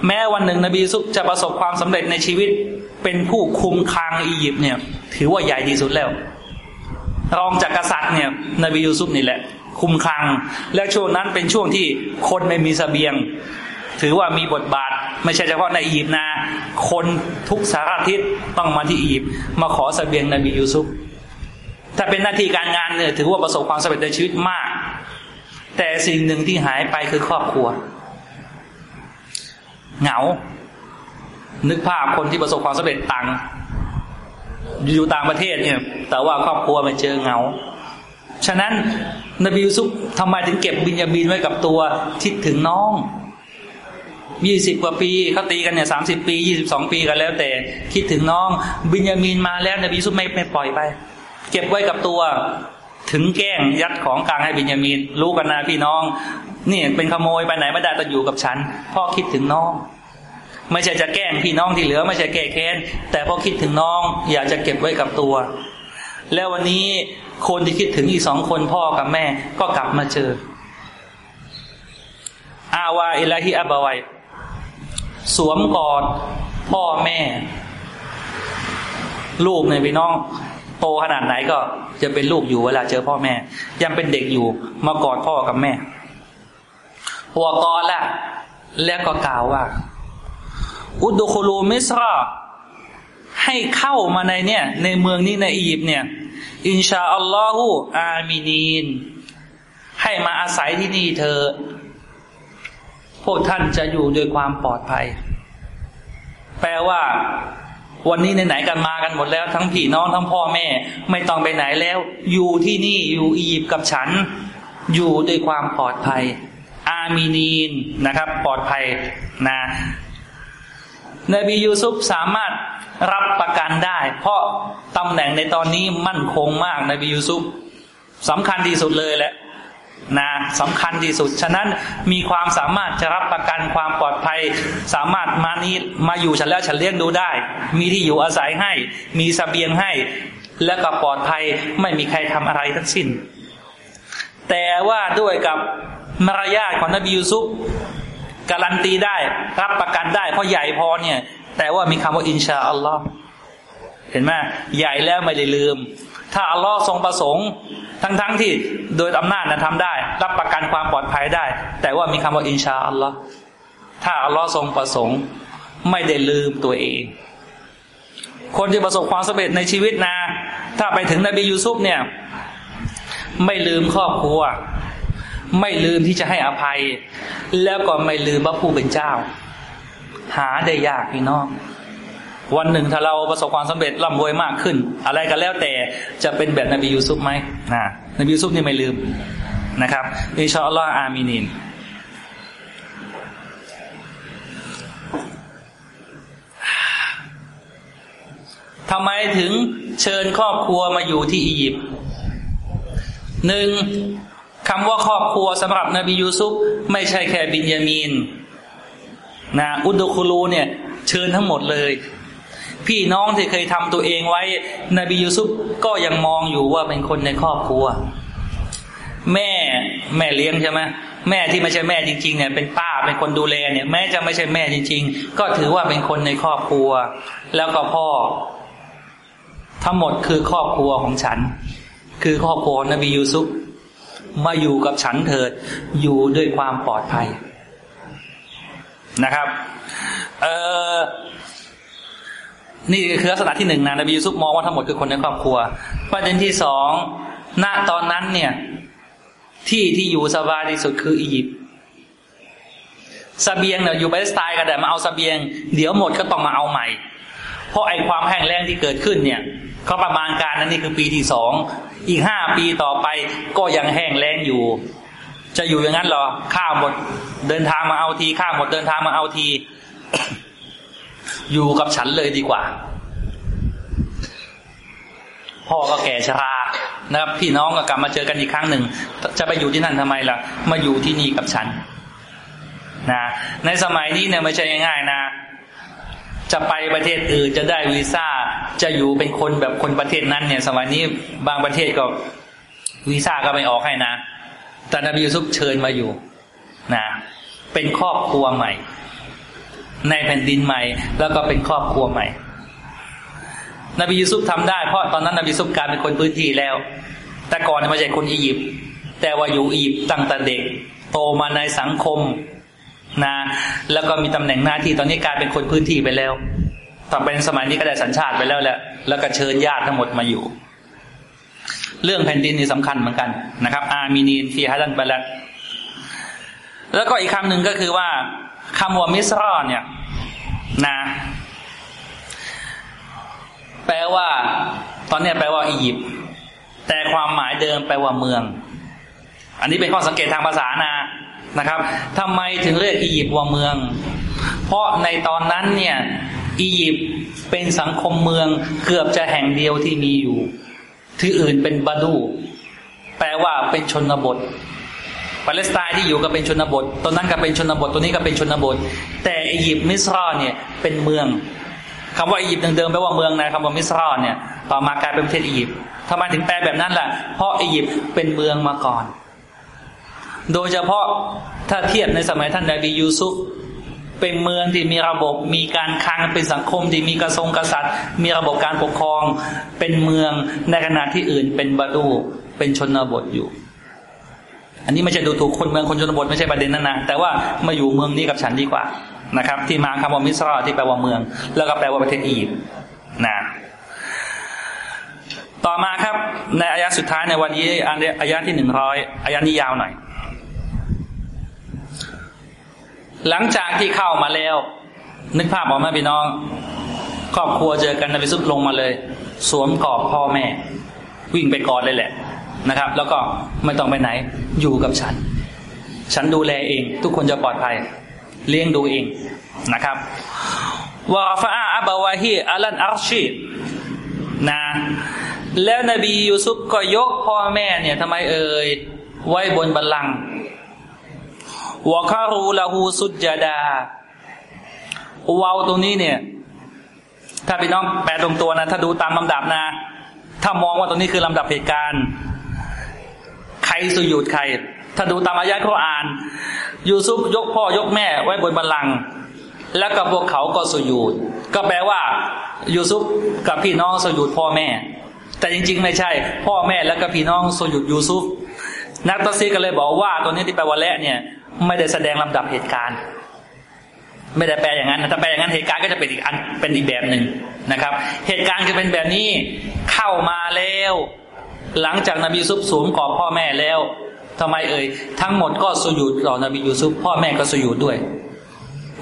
แม้วันหนึ่งนบีซุปจะประสบความสำเร็จในชีวิต เป็นผู้คุมคลังอียิปต์เนี่ย ถือว่าใหญ่ที่สุดแล้ว รองจากกษัตริย์เนี่ยนบียูซุปนี่แหละ คุมคลัง และช่วงนั้นเป็นช่วงที่คนไม่มีสเสบียง ถือว่ามีบทบาท ไม่ใช่เฉพาะในอียิปต์นะ คนทุกสารทิศต้องมาที่อียิปต์มาขอสเสบียงนบียูซุฟถ้าเป็นหน้าที่การงานเนี่ยถือว่าประสบความสำเร็จในชีวิตมาก แต่สิ่งหนึ่งที่หายไปคือครอบครัว เหงา นึกภาพคนที่ประสบความสำเร็จต่างอยู่ต่างประเทศเนี่ย แต่ว่าครอบครัวไม่เจอเงา ฉะนั้นนบียูซุฟทำไมถึงเก็บบินยาบีนไว้กับตัวคิดถึงน้องยี่สิบกว่าปีเขาตีกันเนี่ยสามสิบปียี่สิบสองปีกันแล้ว แต่คิดถึงน้อง บินยามีนมาแล้วนบีซุปไม่ไม่ปล่อยไป เก็บไว้กับตัวถึงแกล้งยัดของกลางให้บินยามีนรู้กันนะพี่น้อง นี่เป็นขโมยไปไหนไม่ได้ต้องอยู่กับฉันพ่อคิดถึงน้อง ไม่ใช่จะแกล้งพี่น้องที่เหลือ ไม่ใช่แก้แค้น แต่พอคิดถึงน้อง อยากจะเก็บไว้กับตัว แล้ววันนี้คนที่คิดถึงอีกสองคนพ่อกับแม่ก็กลับมาเจอ อาวาอิลาฮิอับวัยสวมกอดพ่อแม่ ลูกเนี่ยพี่น้อง โตขนาดไหนก็จะเป็นลูกอยู่เวลาเจอพ่อแม่ ยังเป็นเด็กอยู่มากอดพ่อกับแม่หัวกอดละแล้วก็กล่าวว่า อุดุคลูมิสราให้เข้ามาในเนี่ย ในเมืองนี้ในอียิปต์เนี่ย อินชาอัลลอฮฺอามินีน ให้มาอาศัยที่นี่เธอ พวกท่านจะอยู่ด้วยความปลอดภัย แปลว่า วันนี้ไหนๆกันมากันหมดแล้ว ทั้งพี่น้องทั้งพ่อแม่ ไม่ต้องไปไหนแล้ว อยู่ที่นี่อยู่อียิปต์กับฉัน อยู่ด้วยความปลอดภัย อามีนีนนะครับ ปลอดภัยนะ นบียูซุปสามารถรับประกันได้ เพราะตำแหน่งในตอนนี้มั่นคงมากนบียูซุปสำคัญที่สุดเลยแหละนะสำคัญที่สุด ฉะนั้นมีความสามารถจะรับประกันความปลอดภัย สามารถมานี้มาอยู่ฉันแล้วฉันเลี้ยงดูได้ มีที่อยู่อาศัยให้ มีสเสบียงให้ และก็ปลอดภัยไม่มีใครทำอะไรทั้งสิ้น แต่ว่าด้วยกับมารยาทของนบียูซุป การันตีได้รับประกันได้ เพราะใหญ่พอเนี่ย แต่ว่ามีคำว่าอินชาอัลลอฮ์เห็นไหมใหญ่แล้วไม่ได้ลืม ถ้าอัลลอฮ์ทรงประสงค์ ทั้งๆทที่โดยอำนาจนะทำได้ รับประกันความปลอดภัยได้ แต่ว่ามีคำว่าอินชาอัลลอฮ์ถ้าอัลลอฮ์ทรงประสงค์ไม่ได้ลืมตัวเอง คนที่ประสบความสำเร็จในชีวิตนะ ถ้าไปถึงนบียูซุปเนี่ย ไม่ลืมครอบครัว ไม่ลืมที่จะให้อภัย แล้วก็ไม่ลืมว่าผู้เป็นเจ้า หาได้ยากพี่น้องวันหนึ่งถ้าเราประสบความสำเร็จร่ำรวยมากขึ้น อะไรก็แล้วแต่จะเป็นแบบนบียูซุปไหมนะนบียูซุปนี่ไม่ลืมนะครับอินชาอัลลอฮ์อามีนินทำไมถึงเชิญครอบครัวมาอยู่ที่อียิปต์หนึ่ง คำว่าครอบครัวสำหรับนบียูซุปไม่ใช่แค่บินยามีนนะอุดดุคูลูเนี่ย เชิญทั้งหมดเลย พี่น้องที่เคยทำตัวเองไว้ นบียูซุปก็ยังมองอยู่ว่าเป็นคนในครอบครัว แม่แม่เลี้ยงใช่ไหมแม่ที่ไม่ใช่แม่จริงๆเนี่ยเป็นป้าเป็นคนดูแลเนี่ยแม้จะไม่ใช่แม่จริง ๆ ก็ถือว่าเป็นคนในครอบครัว แล้วก็พ่อ ทั้งหมดคือครอบครัวของฉัน คือครอบครัวนบียูซุป มาอยู่กับฉันเถิด อยู่ด้วยความปลอดภัยนะครับ เออนี่คือลักษณะที่หนึ่งนะนบียูซุฟมองว่าทั้งหมดคือคนในครอบครัว ประเด็นที่สองณตอนนั้นเนี่ย ที่ที่อยู่สบายที่สุดคืออียิปต์สเบียงเนี่ยอยู่ไปสไตล์กันแต่มาเอาสเบียง เดี๋ยวหมดก็ต้องมาเอาใหม่ เพราะไอ้ความแห้งแล้งที่เกิดขึ้นเนี่ย เขาประมาณการนั้นนี่คือปีที่สองอีกห้าปีต่อไปก็ยังแห้งแล้งอยู่ จะอยู่อย่างนั้นหรอข้าวหมดเดินทางมาเอาทีข้าวหมดเดินทางมาเอาที อยู่กับฉันเลยดีกว่า พ่อก็แก่ชรานะครับพี่น้องก็กลับมาเจอกันอีกครั้งหนึ่ง จะไปอยู่ที่นั่นทำไมล่ะ มาอยู่ที่นี่กับฉันนะในสมัยนี้เนี่ยไม่ใช่ง่ายๆนะ จะไปประเทศอื่นจะได้วีซ่า จะอยู่เป็นคนแบบคนประเทศนั้นเนี่ย สมัยนี้บางประเทศก็วีซ่าก็ไม่ออกให้นะแต่นบียูซุปเชิญมาอยู่นะเป็นครอบครัวใหม่ ในแผ่นดินใหม่ แล้วก็เป็นครอบครัวใหม่ นบียูซุปทำได้เพราะตอนนั้นนบียูซุปกลายเป็นคนพื้นที่แล้ว แต่ก่อนไม่ใช่คนอียิปต์แต่ว่าอยู่อียิปต์ตั้งแต่เด็ก โตมาในสังคม นะ แล้วก็มีตำแหน่งหน้าที่ตอนนี้กลายเป็นคนพื้นที่ไปแล้วต่อเป็นสมัยนี้ก็ได้สัญชาติไปแล้วแหละแล้วก็เชิญญาติทั้งหมดมาอยู่ เรื่องแผ่นดินนี่สำคัญเหมือนกันนะครับ อามีนีนฟีฮัดันบาลัดแล้วก็อีกคำหนึ่งก็คือว่าคำว่ามิสรอเนี่ยนะ แปลว่า ตอนนี้แปลว่าอียิปต์แต่ความหมายเดิมแปลว่าเมือง อันนี้เป็นข้อสังเกตทางภาษานะ นะครับทำไมถึงเรียกอียิปต์ว่าเมือง เพราะในตอนนั้นเนี่ยอียิปต์เป็นสังคมเมืองเกือบจะแห่งเดียวที่มีอยู่ ที่อื่นเป็นบาดู แปลว่าเป็นชนบทปาเลสไตน์ที่อยู่ก็เป็นชนบทตัวนั้นก็เป็นชนบทตัวนี้ก็เป็นชนบท แต่อียิปต์มิสราเนี่ยเป็นเมืองคำว่าอียิปต์เดิมๆแปลว่าเมืองนะคำว่ามิสราเนี่ยต่อมากลายเป็นประเทศอียิปต์ทำไมถึงแปลแบบนั้นล่ะ เพราะอียิปต์เป็นเมืองมาก่อน โดยเฉพาะถ้าเทียบในสมัยท่านนบียูซุฟเป็นเมืองที่มีระบบมีการคลังเป็นสังคมที่มีกระทรงกษัตริย์ มีระบบการปกครอง เป็นเมืองในขณะที่อื่นเป็นบาดูเป็นชนบทอยู่ อันนี้ไม่ใช่ดูถูกคนเมืองคนชนบทไม่ใช่ประเด็นนั้นนะแต่ว่ามาอยู่เมืองนี้กับฉันดีกว่านะครับ ที่มาคำว่ามิสราที่แปลว่าเมือง แล้วก็แปลว่าประเทศอียิปต์นะต่อมาครับในอายะสุดท้ายในวันนี้อายะที่หนึ่งร้อยอายะนี้ยาวหน่อย หลังจากที่เข้ามาแล้ว นึกภาพออกมาพี่น้อง ครอบครัวเจอกันนบีซุปลงมาเลย สวมกอบพ่อแม่ วิ่งไปกอดเลยแหละนะครับ แล้วก็ไม่ต้องไปไหนอยู่กับฉัน ฉันดูแลเอง ทุกคนจะปลอดภัย เลี้ยงดูเองนะครับวาฟาอับาวาฮีอัลันอัลชีนะแล้วนบียูซุปก็ยกพ่อแม่เนี่ยทำไมเอ่ยไว้บนบัลลังก์ วะคารูละหูสุดจดาวาวตรงนี้เนี่ย ถ้าพี่น้องแปลตรงตัวนะ ถ้าดูตามลำดับนะ ถ้ามองว่าตรงนี้คือลำดับเหตุการณ์ ใครสุยุดใคร ถ้าดูตามอายะเขาอ่าน ยูซุปยกพ่อยกแม่ไว้บนบัลลังก์แล้วกับพวกเขาก็สุยุดก็แปลว่า ยูซุปกับพี่น้องสุยุดพ่อแม่ แต่จริง ๆ ไม่ใช่ พ่อแม่แล้วก็พี่น้องสุยุดยูซุปนักตัซีก็เลยบอกว่าตัวนี้ที่แปลว่าและเนี่ย ไม่ได้แสดงลำดับเหตุการณ์ ไม่ได้แปลอย่างนั้นถ้าแปลอย่างนั้นเหตุการณ์ก็จะเป็นอีกอันเป็นอีกแบบหนึ่งนะครับ เหตุการณ์คือเป็นแบบนี้เข้ามาแล้วหลังจากนบียูซุปสวมกอบพ่อแม่แล้วทำไมเอ่ยทั้งหมดก็สุญูดต่อนบียูซุปพ่อแม่ก็สุญูดด้วย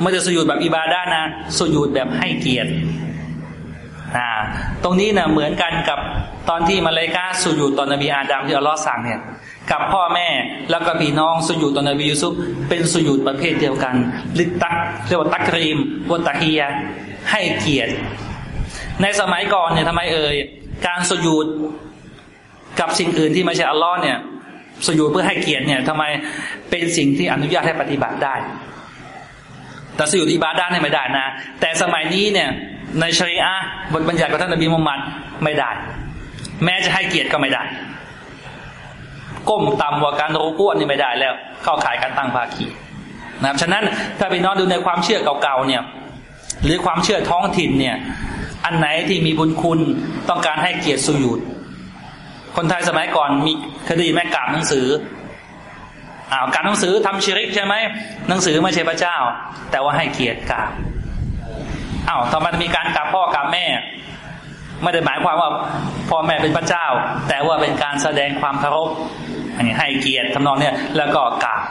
ไม่ได้สุญูดแบบอิบาดานะสุญูดแบบให้เกียรติอ่าตรงนี้นะเหมือนกันกับตอนที่มาเลกาสุญูดตอนนบีอาดัมที่อัลลอฮ์สั่งเนี่ย กับพ่อแม่แล้วก็พี่น้องสุญูดตอนนบียูซุปเป็นสุญูดประเภทเดียวกันลิตักเรียกว่าตักรีมวตะฮียให้เกียรติ ในสมัยก่อนเนี่ยทำไมเอ่ยการสุญูดกับสิ่งอื่นที่ไม่ใช่อัลลอฮ์เนี่ยสุญูดเพื่อให้เกียรติเนี่ยทำไมเป็นสิ่งที่อนุญาตให้ปฏิบัติได้ แต่สุญูดอิบาดาเนี่ยไม่ได้นะ แต่สมัยนี้เนี่ยในชริอะบทบัญญัติของท่านนบีมุฮัมมัดไม่ได้ แม้จะให้เกียรติก็ไม่ได้ ก้มต่ำกว่าการรูก้วนนี่ไม่ได้แล้ว เข้าขายการตั้งภาคีนะครับฉะนั้นถ้าไปนอนดูในความเชื่อเก่าๆเนี่ย หรือความเชื่อท้องถิ่นเนี่ย อันไหนที่มีบุญคุณต้องการให้เกียรติสุยุดคนไทยสมัยก่อนมีคดีแม่กาบหนังสืออ้าวการหนังสือทำชิริกใช่ไหมหนังสือไม่ใช่พระเจ้า แต่ว่าให้เกียรติกาบอ้าวทำไมมีการกาบพ่อกาบแม่ ไม่ได้หมายความว่าพ่อแม่เป็นพระเจ้า แต่ว่าเป็นการแสดงความเคารพให้เกียรติทำนองเนี่ยแล้วก็กราบ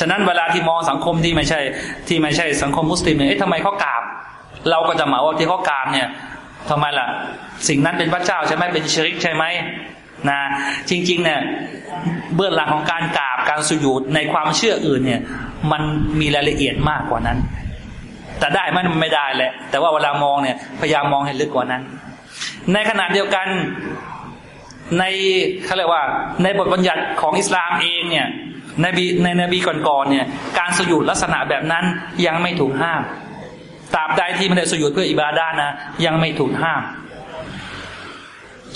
ฉะนั้นเวลาที่มองสังคมที่ไม่ใช่ ที่ไม่ใช่สังคมมุสลิมเนี่ยเอ๊ะทำไมเขากราบ เราก็จะหมายว่าที่เขากราบเนี่ยทำไมล่ะ สิ่งนั้นเป็นพระเจ้าใช่ไหมเป็นชริกใช่ไหมนะจริง ๆ เนี่ยเบื้องหลังของการกราบการสุญูดในความเชื่ออื่นเนี่ย มันมีรายละเอียดมากกว่านั้น แต่ได้มันไม่ได้แหละ แต่ว่าเวลามองเนี่ย พยายามมองให้ลึกกว่านั้น ในขณะเดียวกันในเขาเรียกว่า ในบทบัญญัติของอิสลามเองเนี่ยในบีในนบีก่อนๆเนี่ย การสยุดลักษณะแบบนั้นยังไม่ถูกห้ามตราบใดที่ไม่ได้สยุดเพื่ออิบาดานะ ยังไม่ถูกห้าม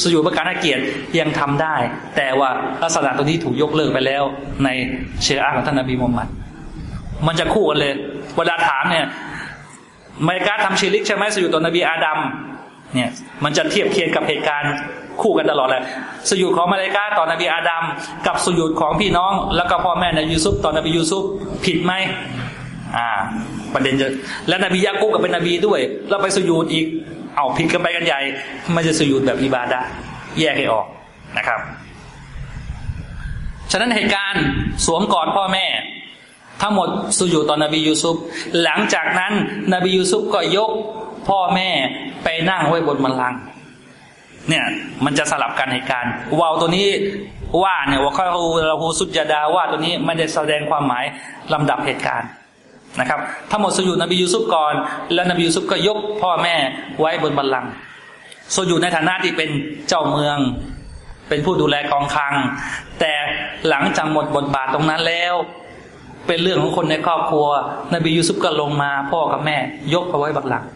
สุญูดประการให้เกียรติยังทำได้ แต่ว่าลักษณะตัวนี้ถูกยกเลิกไปแล้ว ในเชื้ออาของท่านนบีมุฮัมมัดมันจะคู่กันเลย เวลาถามเนี่ย มาริกาทำชีริกใช่ไหมสุญูดต่อนบีอาดัมเนี่ยมันจะเทียบเคียงกับเหตุการณ์คู่กันตลอดเลยสุญูดของมาเลกาต่อนบีอาดัมกับสุญูดของพี่น้อง แล้วก็พ่อแม่ในยูซุปต่อนบียูซุปผิดไหมอ่า ประเด็นจะและนบียากุบกับเป็นนบีด้วย แล้วไปสุญูดอีกเอาผิดกันไปกันใหญ่มันจะสุญูดแบบอิบาดะแยกให้ออกนะครับ ฉะนั้นเหตุการณ์สวมกอนพ่อแม่ ทั้งหมดสุญูดตอนนบียูซุปหลังจากนั้น นบียูซุปก็ยกพ่อแม่ไปนั่งไว้บนบัลลัง เนี่ย มันจะสลับกันเหตุการณ์วาวตัวนี้ว่าเนี่ยว่าเขาเราฮูสุจดาว่าตัวนี้ไม่ได้แสดงความหมายลำดับเหตุการณ์นะครับ ทั้งหมดสุญูนบียูซุปก่อน แล้วนบียูซุปก็ยกพ่อแม่ไว้บนบัลลังสุญูในฐานะที่เป็นเจ้าเมืองเป็นผู้ดูแลกองคลัง แต่หลังจากหมดบทบาทตรงนั้นแล้ว เป็นเรื่องของคนในครอบครัว นบียูซุปก็ลงมา พ่อกับแม่ ยกเอาไว้บัลลังก์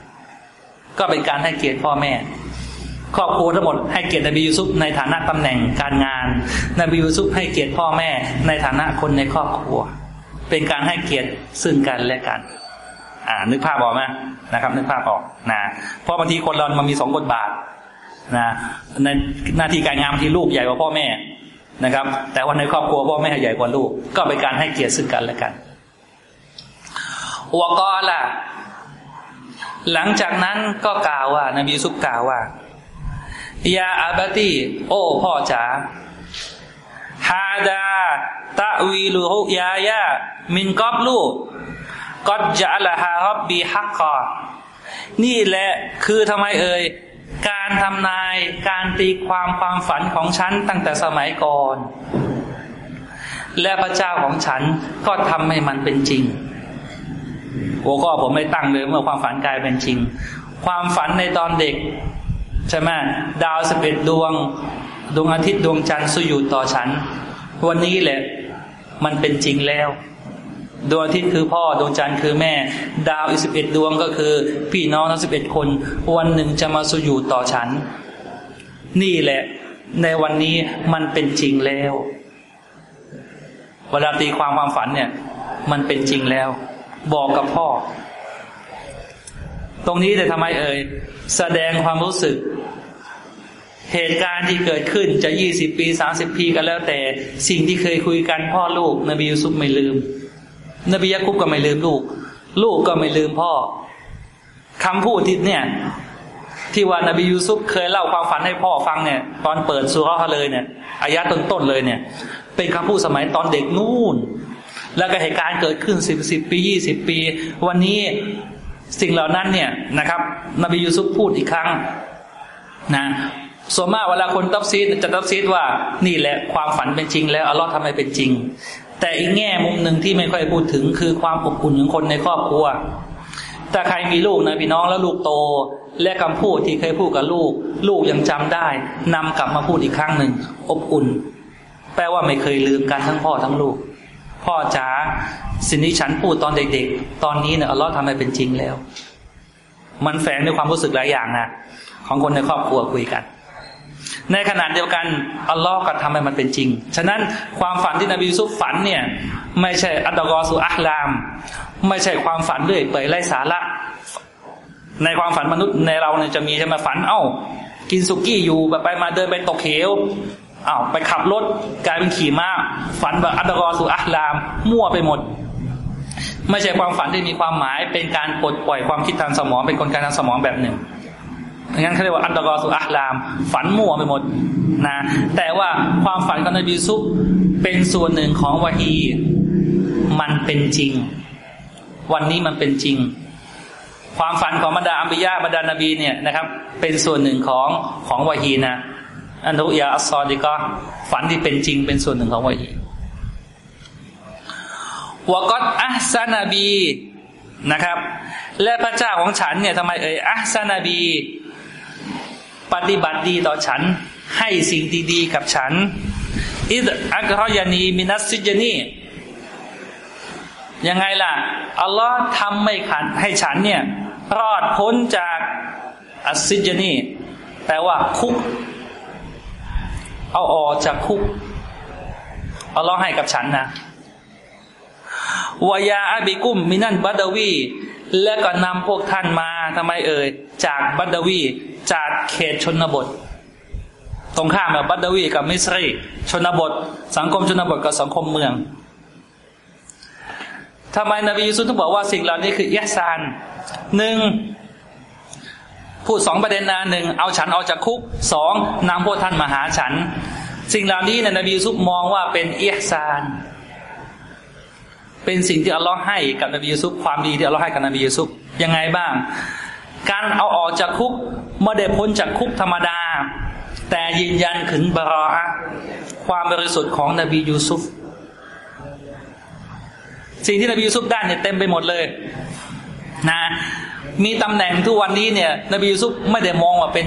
ก็เป็นการให้เกียรติพ่อแม่ ครอบครัวทั้งหมดให้เกียรตินบียูซุปในฐานะตำแหน่งการงาน นบียูซุปให้เกียรติพ่อแม่ ในฐานะคนในครอบครัว เป็นการให้เกียรติซึ่งกันและกัน อ่า นึกภาพออกไหมนะครับ นึกภาพออกนะเพราะบางทีคนเรามันมีสองบทบาทนะในหน้าที่การงานบางทีลูกใหญ่กว่าพ่อแม่ นะครับ แต่ว่าในครอบครัวพ่อแม่ใหญ่กว่าลูก ก็เป็นการให้เกียรติซึ่งกันและกันวกอล่ะ หลังจากนั้นก็กล่าวว่า นบีซุปกล่าวว่ายาอาบตีโอ้พ่อจ๋าฮาดาตะวีลูฮุยายามินกอบลูกก็จะละฮารับบีฮักกอนี่แหละคือทำไมเอ่ย การทำนายการตีความความฝันของฉันตั้งแต่สมัยก่อน และพระเจ้าของฉันก็ทำให้มันเป็นจริงโอ้ก็ผมไม่ตั้งเลยเมื่อความฝันกลายเป็นจริง ความฝันในตอนเด็กใช่ไหมดาวสิบเอ็ดดวง ดวงอาทิตย์ดวงจันทร์สุยูต่อฉัน วันนี้แหละ มันเป็นจริงแล้ว ดวงอาทิตย์คือพ่อดวงจันทร์คือแม่ ดาวอีกสิบเอ็ดดวงก็คือ พี่น้องทั้งสิบเอ็ดคน วันหนึ่งจะมาสุยูต่อฉัน นี่แหละ ในวันนี้มันเป็นจริงแล้วเวลาตีความความฝันเนี่ย มันเป็นจริงแล้ว บอกกับพ่อ ตรงนี้แต่ทำไมเอ่ยแสดงความรู้สึก เหตุการณ์ที่เกิดขึ้นจะยี่สิบปีสามสิบปีกันแล้วแต่สิ่งที่เคยคุยกันพ่อลูกนบียูซุปไม่ลืม นบียะคุบก็ไม่ลืมลูก ลูกก็ไม่ลืมพ่อคำพูดที่เนี่ย ที่ว่านบียูซุปเคยเล่าความฝันให้พ่อฟังเนี่ย ตอนเปิดสุราเลยเนี่ยอายะต้นๆเลยเนี่ย เป็นคำพูดสมัยตอนเด็กนู่น แล้วก็เหตุการณ์เกิดขึ้นสิบสิบปียี่สิบปี วันนี้สิ่งเหล่านั้นเนี่ยนะครับ นบียูซุฟพูดอีกครั้งนะส่วนมากเวลาคนตับซีดจะตับซีดว่านี่แหละความฝันเป็นจริงแล้วอัลลอฮ์ทำให้เป็นจริง แต่อีกแง่มุมหนึ่งที่ไม่ค่อยพูดถึงคือความอบอุ่นของคนในครอบครัวถ้าใครมีลูกนะพี่น้องแล้วลูกโต และคำพูดที่เคยพูดกับลูก ลูกยังจำได้นำกลับมาพูดอีกครั้งหนึ่งอบอุ่น แปลว่าไม่เคยลืมกันทั้งพ่อทั้งลูก พ่อจ๋าสิ่งที่ฉันพูดตอนเด็กๆ ตอนนี้เนี่ยอัลลอฮ์ทำให้เป็นจริงแล้ว มันแฝงด้วยความรู้สึกหลายอย่างนะของคนในครอบครัวคุยกัน ในขณะเดียวกันอัลลอฮ์ก็ทำให้มันเป็นจริง ฉะนั้นความฝันที่นบียูซุฟฝันเนี่ยไม่ใช่อัตกอสุอัลลาม ไม่ใช่ความฝันด้วยเปื่อยไร้สาระ ในความฝันมนุษย์ในเราเนี่ยจะมีใช่ไหมฝัน เอ้า กินสุกี้อยู่แบบไปมาเดินไปตกเหวอ้าวไปขับรถกลายเป็นขี่ม้าฝันแบบอัตกรสุอัลลาม มั่วไปหมดไม่ใช่ความฝันที่มีความหมายเป็นการปลดปล่อยความคิดทางสมองเป็นกลไกทางสมองแบบหนึ่ง งั้นเขาเรียกว่าอัตกรสุอัลลาม ฝันมั่วไปหมดนะแต่ว่าความฝันของนบีซุปเป็นส่วนหนึ่งของวะฮีมันเป็นจริง วันนี้มันเป็นจริง ความฝันของบรรดาอัมบิยะบรรดานบีเนี่ยนะครับ เป็นส่วนหนึ่งของของวะฮีนะอันุยาอัสซอดีก็ฝันที่เป็นจริงเป็นส่วนหนึ่งของวะฮีวกอตอัสานาบีนะครับ และพระเจ้าของฉันเนี่ยทำไมเอ่ยอัสานาบี ปฏิบัติดีต่อฉัน ให้สิ่งดีๆกับฉัน อิดอักรยานีมินัสซิจนียังไงล่ะ อัลลอฮ์ทำไม่ขันให้ฉันเนี่ย รอดพ้นจากอัสซิจนีแปลว่าคุก เอาออกจากคุก อัลลอฮ์ให้กับฉันนะวายาอาบิกุมมินันบัดวี และก็นำพวกท่านมาทำไมเอ่ยจากบัดวีจากเขตชนบท ตรงข้ามแบบบัดวีกับมิสรีชนบท สังคมชนบทกับสังคมเมืองทำไมนบียูซุฟถึงบอกว่าสิ่งเหล่านี้คือเยซานหนึ่งพูดสองประเด็นนะหนึ่งเอาฉันออกจากคุกสองนำพวกท่านมาหาฉัน สิ่งเหล่านี้นนบียูซุฟมองว่าเป็นเยซาน เป็นสิ่งที่อัลลอฮ์ให้กับนบียูซุฟความดีที่อัลลอฮ์ให้กับนบียูซุฟยังไงบ้าง การเอาออกจากคุกไม่ได้พ้นจากคุกธรรมดา แต่ยืนยันถึงบาระความบริสุทธิ์ของนบียูซุฟสิ่งที่นบียูซุฟได้เนี่ยเต็มไปหมดเลยนะมีตำแหน่งทุกวันนี้เนี่ย นบียูซุฟไม่ได้มองว่าเป็น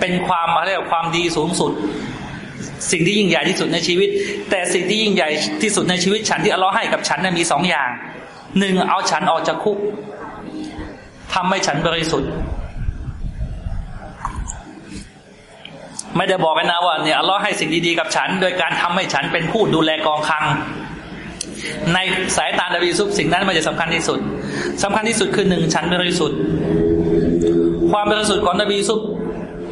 เป็นความอะไรความดีสูงสุด สิ่งที่ยิ่งใหญ่ที่สุดในชีวิต แต่สิ่งที่ยิ่งใหญ่ที่สุดในชีวิตฉันที่อัลลอฮ์ให้กับฉันนะมีสองอย่างหนึ่งเอาฉันออกจากคุกทำให้ฉันบริสุทธิ์ ไม่ได้บอกกันนะว่าเนี่ยอัลลอฮ์ให้สิ่งดีๆกับฉัน โดยการทำให้ฉันเป็นผู้ดูแลกองคลัง ในสายตานบีซุปสิ่งนั้นมันจะสำคัญที่สุดสำคัญที่สุดคือหนึ่งฉันบริสุทธิ์ ความบริสุทธิ์ของนบีซุป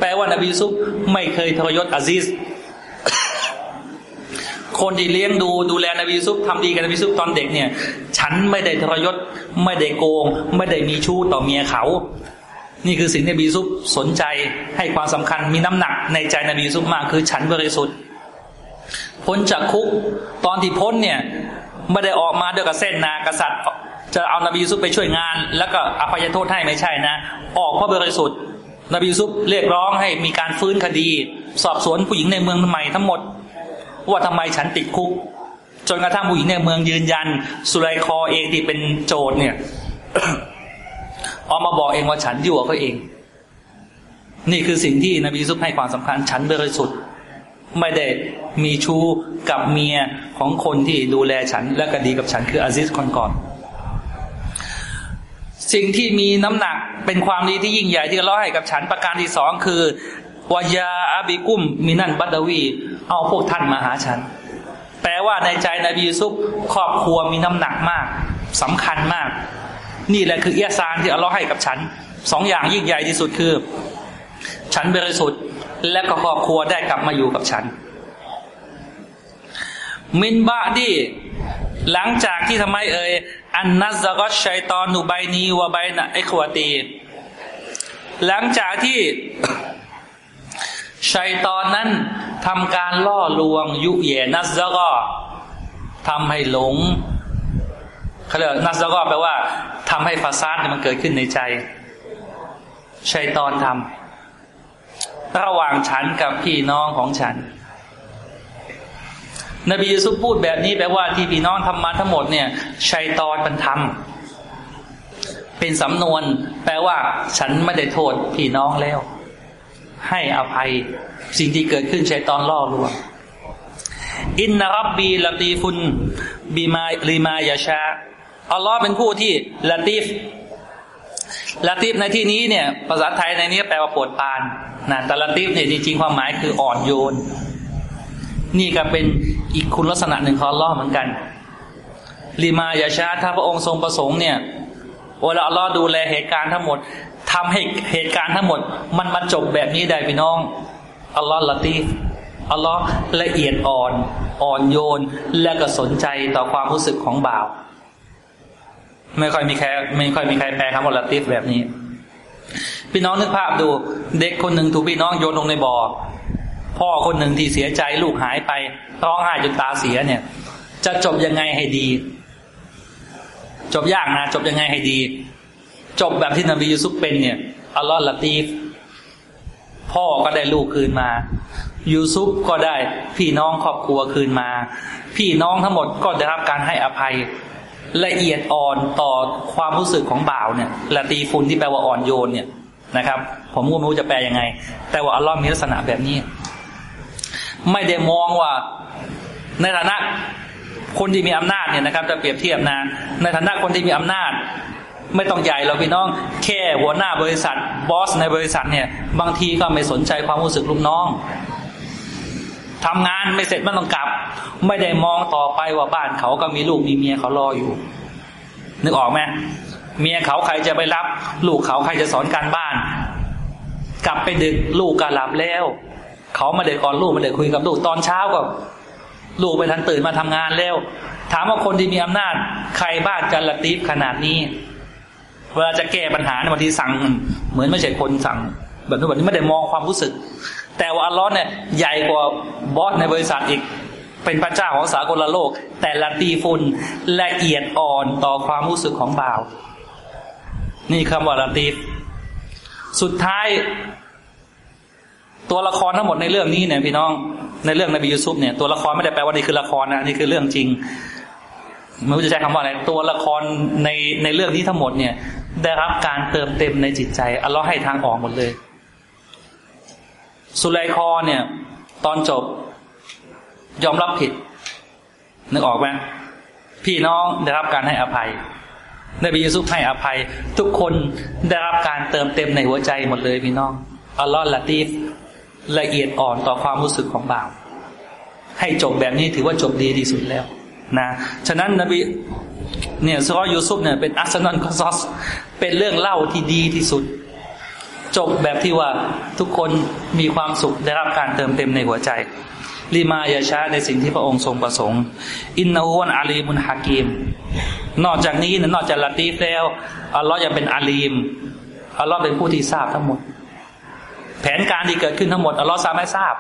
แปลว่านบีซุปไม่เคยทรยศอาซิส คนที่เลี้ยงดูดูแลนบีซุปทำดีกับนบีซุปตอนเด็กเนี่ย ฉันไม่ได้ทรยศไม่ได้โกง ไม่ได้มีชู้ต่อเมียเขา นี่คือสิ่งที่นบีซุปสนใจให้ความสำคัญมีน้ำหนักในใจนบีซุปมากคือฉันบริสุทธิ์พ้นจากคุกตอนที่พ้นเนี่ยไม่ได้ออกมาด้วยกับเส้นนากษัตริย์ จะเอานบียูซุปไปช่วยงาน แล้วก็อภัยโทษให้ไม่ใช่นะ ออกเพราะบริสุทธิ์นบียูซุปเรียกร้องให้มีการฟื้นคดี สอบสวนผู้หญิงในเมืองใหม่ทั้งหมด ว่าทำไมฉันติดคุก จนกระทั่งผู้หญิงในเมืองยืนยัน สุไลคอเองที่เป็นโจทย์เนี่ยออกมาบอกเองว่าฉันอยู่กับเขาเอง นี่คือสิ่งที่นบีซุปให้ความสำคัญ ฉันบริสุทธิ์ไม่ได้มีชู้กับเมียของคนที่ดูแลฉันและก็ดีกับฉันคืออาซิสคนก่อนสิ่งที่มีน้ำหนักเป็นความดีที่ยิ่งใหญ่ที่เราให้กับฉันประการที่สองคือวายาอาบิกุมมินันบัตดวี เอาพวกท่านมาหาฉัน แปลว่าในใจนบียูซุปครอบครัวมีน้ำหนักมากสำคัญมาก นี่แหละคือเอียซานที่อัลลอฮ์ให้กับฉันสองอย่างยิ่งใหญ่ที่สุดคือ ฉันบริสุทธิ์ และก็ครอบครัวได้กลับมาอยู่กับฉัน มินบาดีหลังจากที่ทำไมเอ่ยอันนัซก็ชัยตอนนุบนีวะบนะไอขวตี หลังจากที่ ชัยตอนนั้นทำการล่อลวง ยุเยนัซก็ทำให้หลงเขาเรียกนัซก็แปลว่าทำให้ฟาซาดมันเกิดขึ้นในใจ ชัยตอนทำระหว่างฉันกับพี่น้องของฉัน นบียูซุฟพูดแบบนี้แปลว่าที่พี่น้องทำมาทั้งหมดเนี่ย ชัยตอนมันทำเป็นสำนวน แปลว่า ฉันไม่ได้โทษพี่น้องแล้ว ให้อภัยสิ่งที่เกิดขึ้นใชัยตอนล่อลวงอินนารับบีละตีฟุนบีมาลีมายาชาอัลลอฮ์เป็นผู้ที่ละตีฟละตีฟในที่นี้เนี่ย ภาษาไทยในนี้แปลว่าโปรดปานนะแต่ละติฟเนี่ยจริงๆความหมายคืออ่อนโยน นี่ก็เป็นอีกคุณลักษณะหนึ่งของอัลลอฮ์เหมือนกันลีมายาชาถ้าพระองค์ทรงประสงค์เนี่ยเวลาอัลลอฮ์ดูแลเหตุการณ์ทั้งหมด ทำให้เหตุการณ์ทั้งหมด มันมาจบแบบนี้ได้พี่น้องอัลลอฮ์ละตีฟอัลลอฮ์ละเอียดอ่อนอ่อนโยน และก็สนใจต่อความรู้สึกของบ่าว ไม่ค่อยมีใครไม่ค่อยมีใครแปลคำว่าละติฟแบบนี้ พี่น้องนึกภาพดู เด็กคนหนึ่งถูกพี่น้องโยนลงในบ่อพ่อคนหนึ่งที่เสียใจลูกหายไปร้องไห้จนตาเสียเนี่ย จะจบยังไงให้ดี จบยากนะจบยังไงให้ดี จบแบบที่นบียูซุฟเป็นเนี่ยอัลลอฮ์ละตีฟพ่อก็ได้ลูกคืนมา ยูซุฟก็ได้พี่น้องครอบครัวคืนมา พี่น้องทั้งหมดก็ได้รับการให้อภัย ละเอียดอ่อนต่อความรู้สึกของบ่าวเนี่ยละตีฟุนที่แปลว่าอ่อนโยนเนี่ยนะครับ ผมก็ไม่รู้จะแปลยังไง แต่ว่าอัลลอฮ์มีลักษณะแบบนี้ ไม่ได้มองว่าในฐานะคนที่มีอำนาจเนี่ยนะครับ จะเปรียบเทียบนะ ในฐานะคนที่มีอำนาจ ไม่ต้องใหญ่เราพี่น้อง แค่หัวหน้าบริษัทบอสในบริษัทเนี่ย บางทีก็ไม่สนใจความรู้สึกลูกน้องทำงานไม่เสร็จไมันต้องกลับ ไม่ได้มองต่อไปว่าบ้านเขาก็มีลูกมีเมียเขารออยู่ นึกออกไหมเมียเขาใครจะไปรับ ลูกเขาใครจะสอนการบ้าน กลับไปดึกลูกก็หลับแล้ว เขามาเด็กก่อนลูกมาเด็กคุยกับลูกตอนเช้าก็ลูกไปทันตื่นมาทำงานแล้ว ถามว่าคนที่มีอำนาจ ใครบ้านจะละตีฟขนาดนี้ เวลาจะแก้ปัญหาในบางทีสั่ง เหมือนไม่ใช่คนสั่ง แบบนี้แบบนี้ไม่ได้มองความรู้สึก แต่ว่าอัลลอฮ์เนี่ยใหญ่กว่าบอสในบริษัทอีก เป็นพระเจ้าของสากลโลก แต่ละตีฟุนละเอียดอ่อนต่อความรู้สึกของบ่าว นี่คำว่าละตีฟสุดท้าย ตัวละครทั้งหมดในเรื่องนี้เนี่ยพี่น้องในเรื่องนบียูซุฟเนี่ยตัวละครไม่ได้แปลว่านี่คือละครนะนี่คือเรื่องจริงไม่รู้จะใช้คำว่าอะไรตัวละครในในเรื่องนี้ทั้งหมดเนี่ย ได้รับการเติมเต็มในจิตใจอัลลอฮ์ให้ทางออกหมดเลย สุไลคอเนี่ย ตอนจบยอมรับผิด นึกออกไหมพี่น้องได้รับการให้อภัยนบียูซุฟให้อภัย ทุกคนได้รับการเติมเต็มในหัวใจหมดเลยพี่น้องอัลลอฮ์ละตีฟละเอียดอ่อนต่อความรู้สึกของบ่าว ให้จบแบบนี้ถือว่าจบดีที่สุดแล้ว นะฉะนั้นนบีเนี่ยซอยูซุฟเนี่ยเป็นอัสนันคอซอสเป็นเรื่องเล่าที่ดีที่สุด จบแบบที่ว่าทุกคนมีความสุขได้รับการเติมเต็มในหัวใจลีมายาชาในสิ่งที่พระองค์ทรงประสงค์ อินนาฮุนอาลีมุนฮากีมนอกจากนี้นอกจากละตีฟแล้วอัลลอฮ์ยังเป็นอาลีมอัลลอฮ์เป็นผู้ที่ทราบทั้งหมด แผนการที่เกิดขึ้นทั้งหมดอัลลอฮ์ทราบไม่ทราบ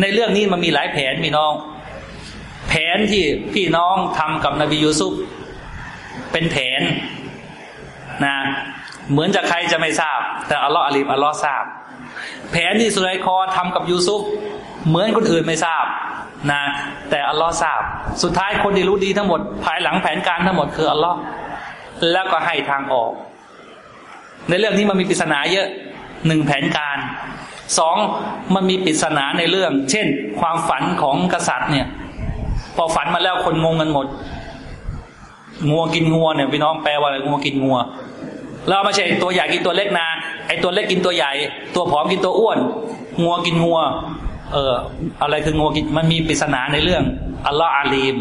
ในเรื่องนี้มันมีหลายแผนพี่น้อง ผนที่พี่น้องทำกับนบียูซุฟเป็นแผนนะเหมือนจะใครจะไม่ทราบ แต่อัลลอฮ์อาลีมอัลลอฮ์ทราบ แผนที่สุไลคอทำกับยูซุฟเหมือนคนอื่นไม่ทราบนะแต่อัลลอฮ์ทราบ สุดท้ายคนที่รู้ดีทั้งหมด ภายหลังแผนการทั้งหมดคืออัลลอฮ์แล้วก็ให้ทางออก ในเรื่องนี้มันมีปริศนาเยอะหนึ่งแผนการสองมันมีปริศนาในเรื่อง เช่น ความฝันของกษัตริย์เนี่ย พอฝันมาแล้วคนงงกันหมดงัวกินงัวเนี่ยพี่น้องแปลว่าอะไรงัวกินงัวเราไม่ใช่ตัวใหญ่กินตัวเล็กนะไอตัวเล็กกินตัวใหญ่ ตัวผอมกินตัวอ้วนงัวกินงัว เอออะไรคืองัวกินมันมีปริศนาในเรื่องอัลลอฮ์อาลีม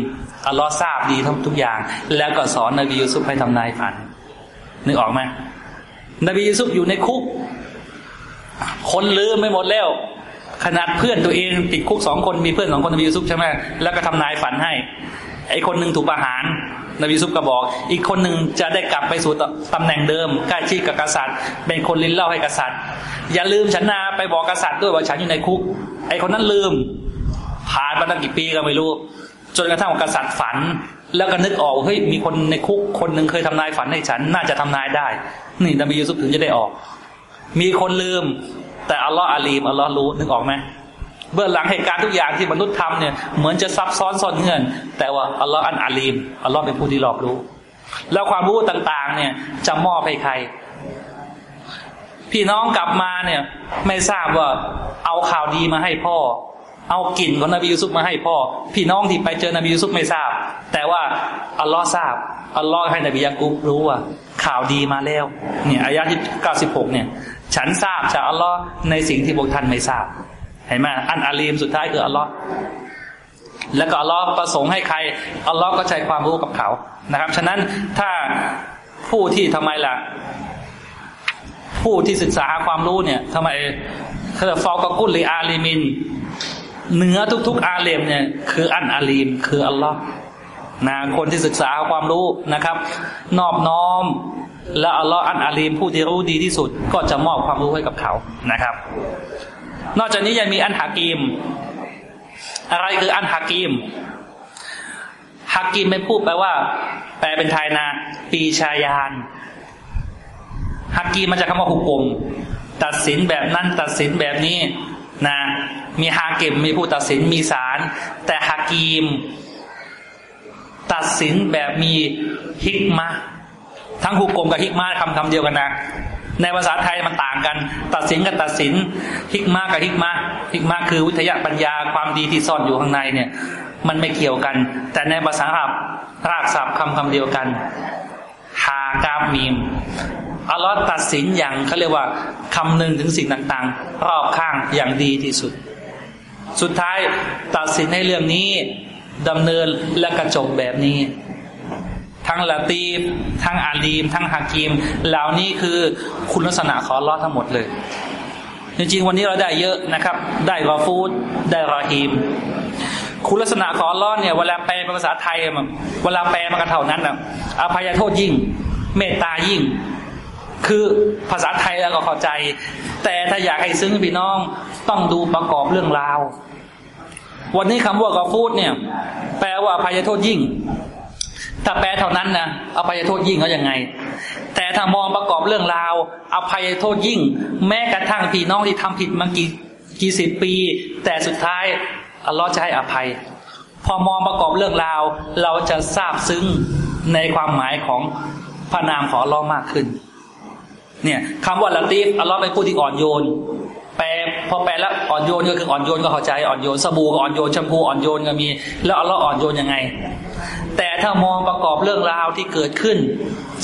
อัลลอฮ์ทราบดีทั้งทุกอย่าง แล้วก็สอนนบียูซุฟให้ทำนายฝันนึกออกไหมนบียูซุฟอยู่ในคุก คนลืมไม่หมดแล้ว ขนาดเพื่อนตัวเองติดคุกสองคนมีเพื่อนสองคนนบียูซุฟใช่ไหมแล้วก็ทำนายฝันให้ ไอคนหนึ่งถูกประหาร นบียูซุฟก็บอก อีกคนหนึ่งจะได้กลับไปสู่ตำแหน่งเดิมใกล้ชิดกับกษัตริย์ เป็นคนลิ้นเล่าให้กษัตริย์ อย่าลืมฉันนาไปบอกกษัตริย์ด้วยว่าฉันอยู่ในคุก ไอคนนั้นลืม ผ่านมาตั้งกี่ปีก็ไม่รู้ จนกระทั่งกษัตริย์ฝัน แล้วก็นึกออกเฮ้ยมีคนในคุกคนหนึ่งเคยทำนายฝันให้ฉัน น่าจะทำนายได้ นี่นบียูซุฟถึงจะได้ออกมีคนลืม แต่อัลลอฮ์อาลีมอัลลอฮ์รู้นึกออกไหมเบื้องหลังเหตุการณ์ทุกอย่างที่มนุษย์ทำเนี่ยเหมือนจะซับซ้อนซ่อนเงื่อน แต่ว่าอัลลอฮ์อันอาลีมอัลลอฮ์เป็นผู้ที่รอบรู้ แล้วความรู้ต่างๆ เนี่ยจะมอบให้ใคร พี่น้องกลับมาเนี่ย ไม่ทราบว่าเอาข่าวดีมาให้พ่อ เอากลิ่นของนบียูซุฟมาให้พ่อ พี่น้องที่ไปเจอนบียูซุฟไม่ทราบ แต่ว่าอัลลอฮ์ทราบอัลลอฮ์ให้นบียากุบรู้ว่าข่าวดีมาแล้ว เนี่ยอายะที่เก้าสิบหกเนี่ย ฉันทราบจากอัลลอฮ์ในสิ่งที่พวกท่านไม่ทราบ เห็นไหมอันอาลีมสุดท้ายคืออัลลอฮ์แล้วก็อัลลอฮ์ประสงค์ให้ใครอัลลอฮ์ก็ใช้ความรู้กับเขานะครับ ฉะนั้นถ้าผู้ที่ทำไมล่ะ ผู้ที่ศึกษาความรู้เนี่ยทำไมคือฟอกกุลลีอาลีมินเหนือทุก ๆ อาเลมเนี่ยคืออันอาลีม คืออัลลอฮ์นะคนที่ศึกษาความรู้นะครับ นอบน้อม และอัลลอฮ์อันอาลีมผู้ที่รู้ดีที่สุด ก็จะมอบความรู้ให้กับเขานะครับ นอกจากนี้ยังมีอันฮากีม อะไรคืออันฮากีมฮากีมไม่พูดแปลว่า แปลเป็นไทยนะปีชายานฮากีมมันจะคำว่าหุกกลมตัดสินแบบนั้นตัดสินแบบนี้นะมีฮาก็มมีผู้ตัดสินมีศาลแต่ฮากีม ตัดสินแบบมีฮิกมา ทั้งฮุกกลมกับฮิกมาคำคำเดียวกันนะในภาษาไทยมันต่างกัน ตัดสินกับตัดสินฮิกมากับฮิกมาฮิกมาคือวิทยาปัญญาความดีที่ซ่อนอยู่ข้างในเนี่ย มันไม่เกี่ยวกัน แต่ในภาษาอับรากศัพท์คำคำเดียวกันฮากามมีมอัลลอฮ์ตัดสินอย่างเขาเรียกว่าคำนึงถึงสิ่งต่างๆ รอบข้างอย่างดีที่สุด สุดท้ายตัดสินให้เรื่องนี้ดำเนินและกระจบแบบนี้ ทั้งละตีฟทั้งอาลีม ทั้งฮากีม เหล่านี้คือคุณลักษณะของอัลอทั้งหมดเลย จริงๆ วันนี้เราได้เยอะนะครับ ได้รอฟูดได้รอฮีม คุณลักษณะของอัลอเนี่ยเวลาแปลเป็นภาษาไทยเวลาแปลมันก็เท่านั้นนะอภัยโทษยิ่ง เมตตายิ่ง คือภาษาไทยแล้วก็เข้าใจ แต่ถ้าอยากให้ซึ้งพี่น้องต้องดูประกอบเรื่องราว วันนี้คำว่ากอฟูดเนี่ย แปลว่าอภัยโทษยิ่ง ถ้าแปลเท่านั้นนะอภัยโทษยิ่งเขายังไง แต่ถ้ามองประกอบเรื่องราวอภัยโทษยิ่ง แม้กระทั่งพี่น้องที่ทำผิดมากี่กี่สิบปี แต่สุดท้ายอัลลอฮ์จะให้อภัย พอมองประกอบเรื่องราว เราจะทราบซึ้งในความหมายของพระนามของอัลลอฮ์มากขึ้น เนี่ยคำว่าละตีฟอัลลอฮ์เป็นผู้ที่อ่อนโยน แปลพอแปลแล้วอ่อนโยนก็คืออ่อนโยนก็เข้าใจอ่อนโยนสบู่ก็อ่อนโยนแชมพูอ่อนโยนก็มี แล้วอัลลอฮ์อ่อนโยนยังไง แต่ถ้ามองประกอบเรื่องราวที่เกิดขึ้น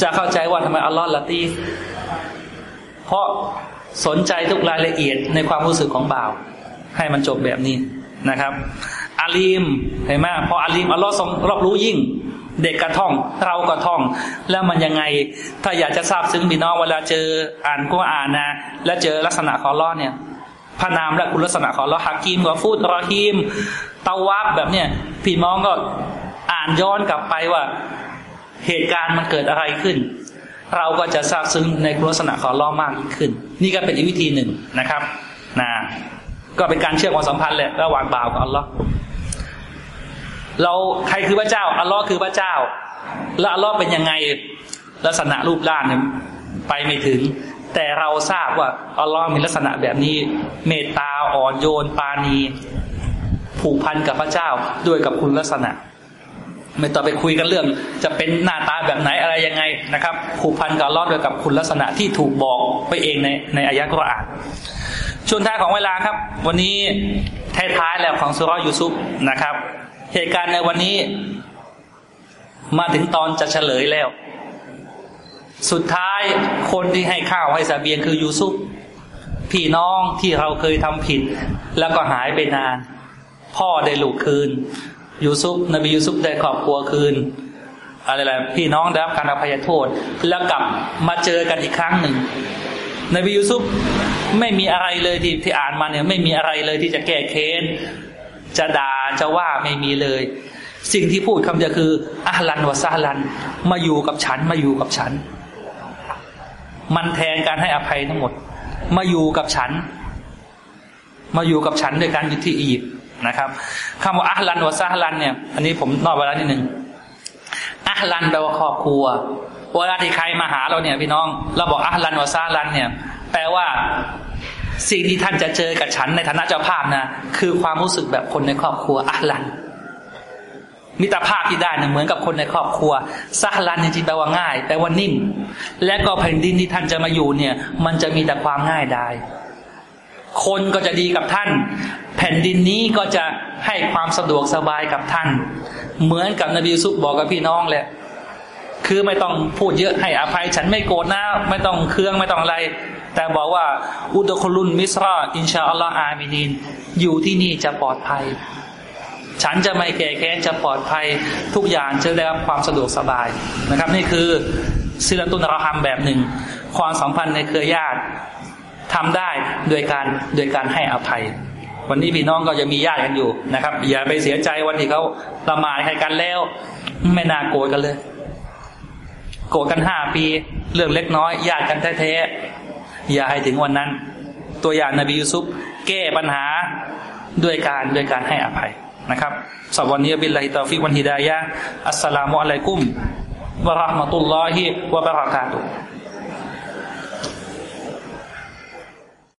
จะเข้าใจว่าทำไมอัลลอฮ์ละตีเพราะสนใจทุกรายละเอียดในความรู้สึกของบ่าว ให้มันจบแบบนี้นะครับอาลีมเห็นไหมพออาลีมอัลลอฮ์ทรงรอบรู้ยิ่ง เด็กกระท่อง เราก็ท่อง แล้วมันยังไง ถ้าอยากจะทราบซึ้งพี่น้องเวลาเจออ่านก็อ่านนะ แล้วเจอลักษณะของล้อเนี่ยพระนามและคุณลักษณะของล้อฮักกีมกับฟูดรอฮีมเตาวับแบบเนี้ยพี่น้องก็อ่านย้อนกลับไปว่า เหตุการณ์มันเกิดอะไรขึ้น เราก็จะทราบซึ้งในคุณลักษณะของล้อมากยิ่งขึ้น นี่ก็เป็นอีกวิธีหนึ่งนะครับนะก็เป็นการเชื่อมความสัมพันธ์แหละระหว่างบ่าวกับอัลลอฮ์ เราใครคือพระเจ้า อัลลอฮ์คือพระเจ้า แล้วอัลลอฮ์เป็นยังไง ลักษณะรูปร่างเนี่ยไปไม่ถึง แต่เราทราบว่าอัลลอฮ์มีลักษณะแบบนี้ เมตตาอ่อนโยนปาณีผูกพันกับพระเจ้าด้วยกับคุณลักษณะ ไม่ต้องไปคุยกันเรื่อง จะเป็นหน้าตาแบบไหนอะไรยังไงนะครับ ผูกพันกับอัลลอฮ์ด้วยกับคุณลักษณะที่ถูกบอกไปเองในในอายะกรอานช่วงท้ายของเวลาครับ วันนี้ท้ายๆแล้วของสุรยูซุปนะครับ เหตุการณ์ในวันนี้ มาถึงตอนจะเฉลยแล้ว สุดท้ายคนที่ให้ข้าวให้สาเบียงคือยูซุปพี่น้องที่เราเคยทำผิด แล้วก็หายไปนาน พ่อได้ลูกคืน ยูซุปนบียูซุปได้ครอบครัวคืนอะไรอะพี่น้องได้รับการอภัยโทษ แล้วกลับมาเจอกันอีกครั้งหนึ่งนบียูซุปไม่มีอะไรเลยที่ที่อ่านมาเนี่ยไม่มีอะไรเลยที่จะแก้เค้น จะด่าจะว่าไม่มีเลย สิ่งที่พูดคำเดียวคืออัลันวะซาลัน มาอยู่กับฉันมาอยู่กับฉัน มันแทนการให้อภัยทั้งหมด มาอยู่กับฉัน มาอยู่กับฉันด้วยการอยู่ที่อียิปต์นะครับคำว่าอัลันวะซาลันเนี่ย อันนี้ผมนอกเวลานิดหนึ่งอัลันแปลว่าครอบครัวเวลาที่ใครมาหาเราเนี่ย พี่น้อง เราบอกอัลันวะซาลันเนี่ย แปลว่า สิ่งที่ท่านจะเจอกับฉันในฐานะเจ้าภาพนะคือความรู้สึกแบบคนในครอบครัวอัลันมิตรภาพที่ได้เนี่ยเหมือนกับคนในครอบครัวซาลันจริงๆแปลว่าง่ายแปลว่านิ่ม และก็แผ่นดินที่ท่านจะมาอยู่เนี่ย มันจะมีแต่ความง่ายได้คนก็จะดีกับท่าน แผ่นดินนี้ก็จะให้ความสะดวกสบายกับท่าน เหมือนกับนบีซุปบอกกับพี่น้องแหละคือไม่ต้องพูดเยอะให้อภัย ฉันไม่โกรธนะไม่ต้องเครื่องไม่ต้องอะไร แต่บอกว่า อุดคลุนมิสราอินชาอัลลอฮ์อามินินอยู่ที่นี่จะปลอดภัย ฉันจะไม่แก่แค้นจะปลอดภัยทุกอย่างจะได้รับความสะดวกสบายนะครับ นี่คือศิลตุนรหัมแบบหนึ่ง ความสัมพันธ์ในเครือญาติทำได้โดยการโดยการให้อภัย วันนี้พี่น้องก็จะมีญาติกันอยู่นะครับ อย่าไปเสียใจวันที่เขาละหมาดใครกันแล้ว ไม่น่าโกรธกันเลย โกรธกันห้าปี เรื่องเล็กน้อยญาติกันแท้ อย่าให้ถึงวันนั้น ตัวอย่างนบียูซุฟแก้ปัญหาด้วยการด้วยการให้อภัยนะครับوبالله التوفيق والهداية السلام عليكم ورحمة الله وبركاته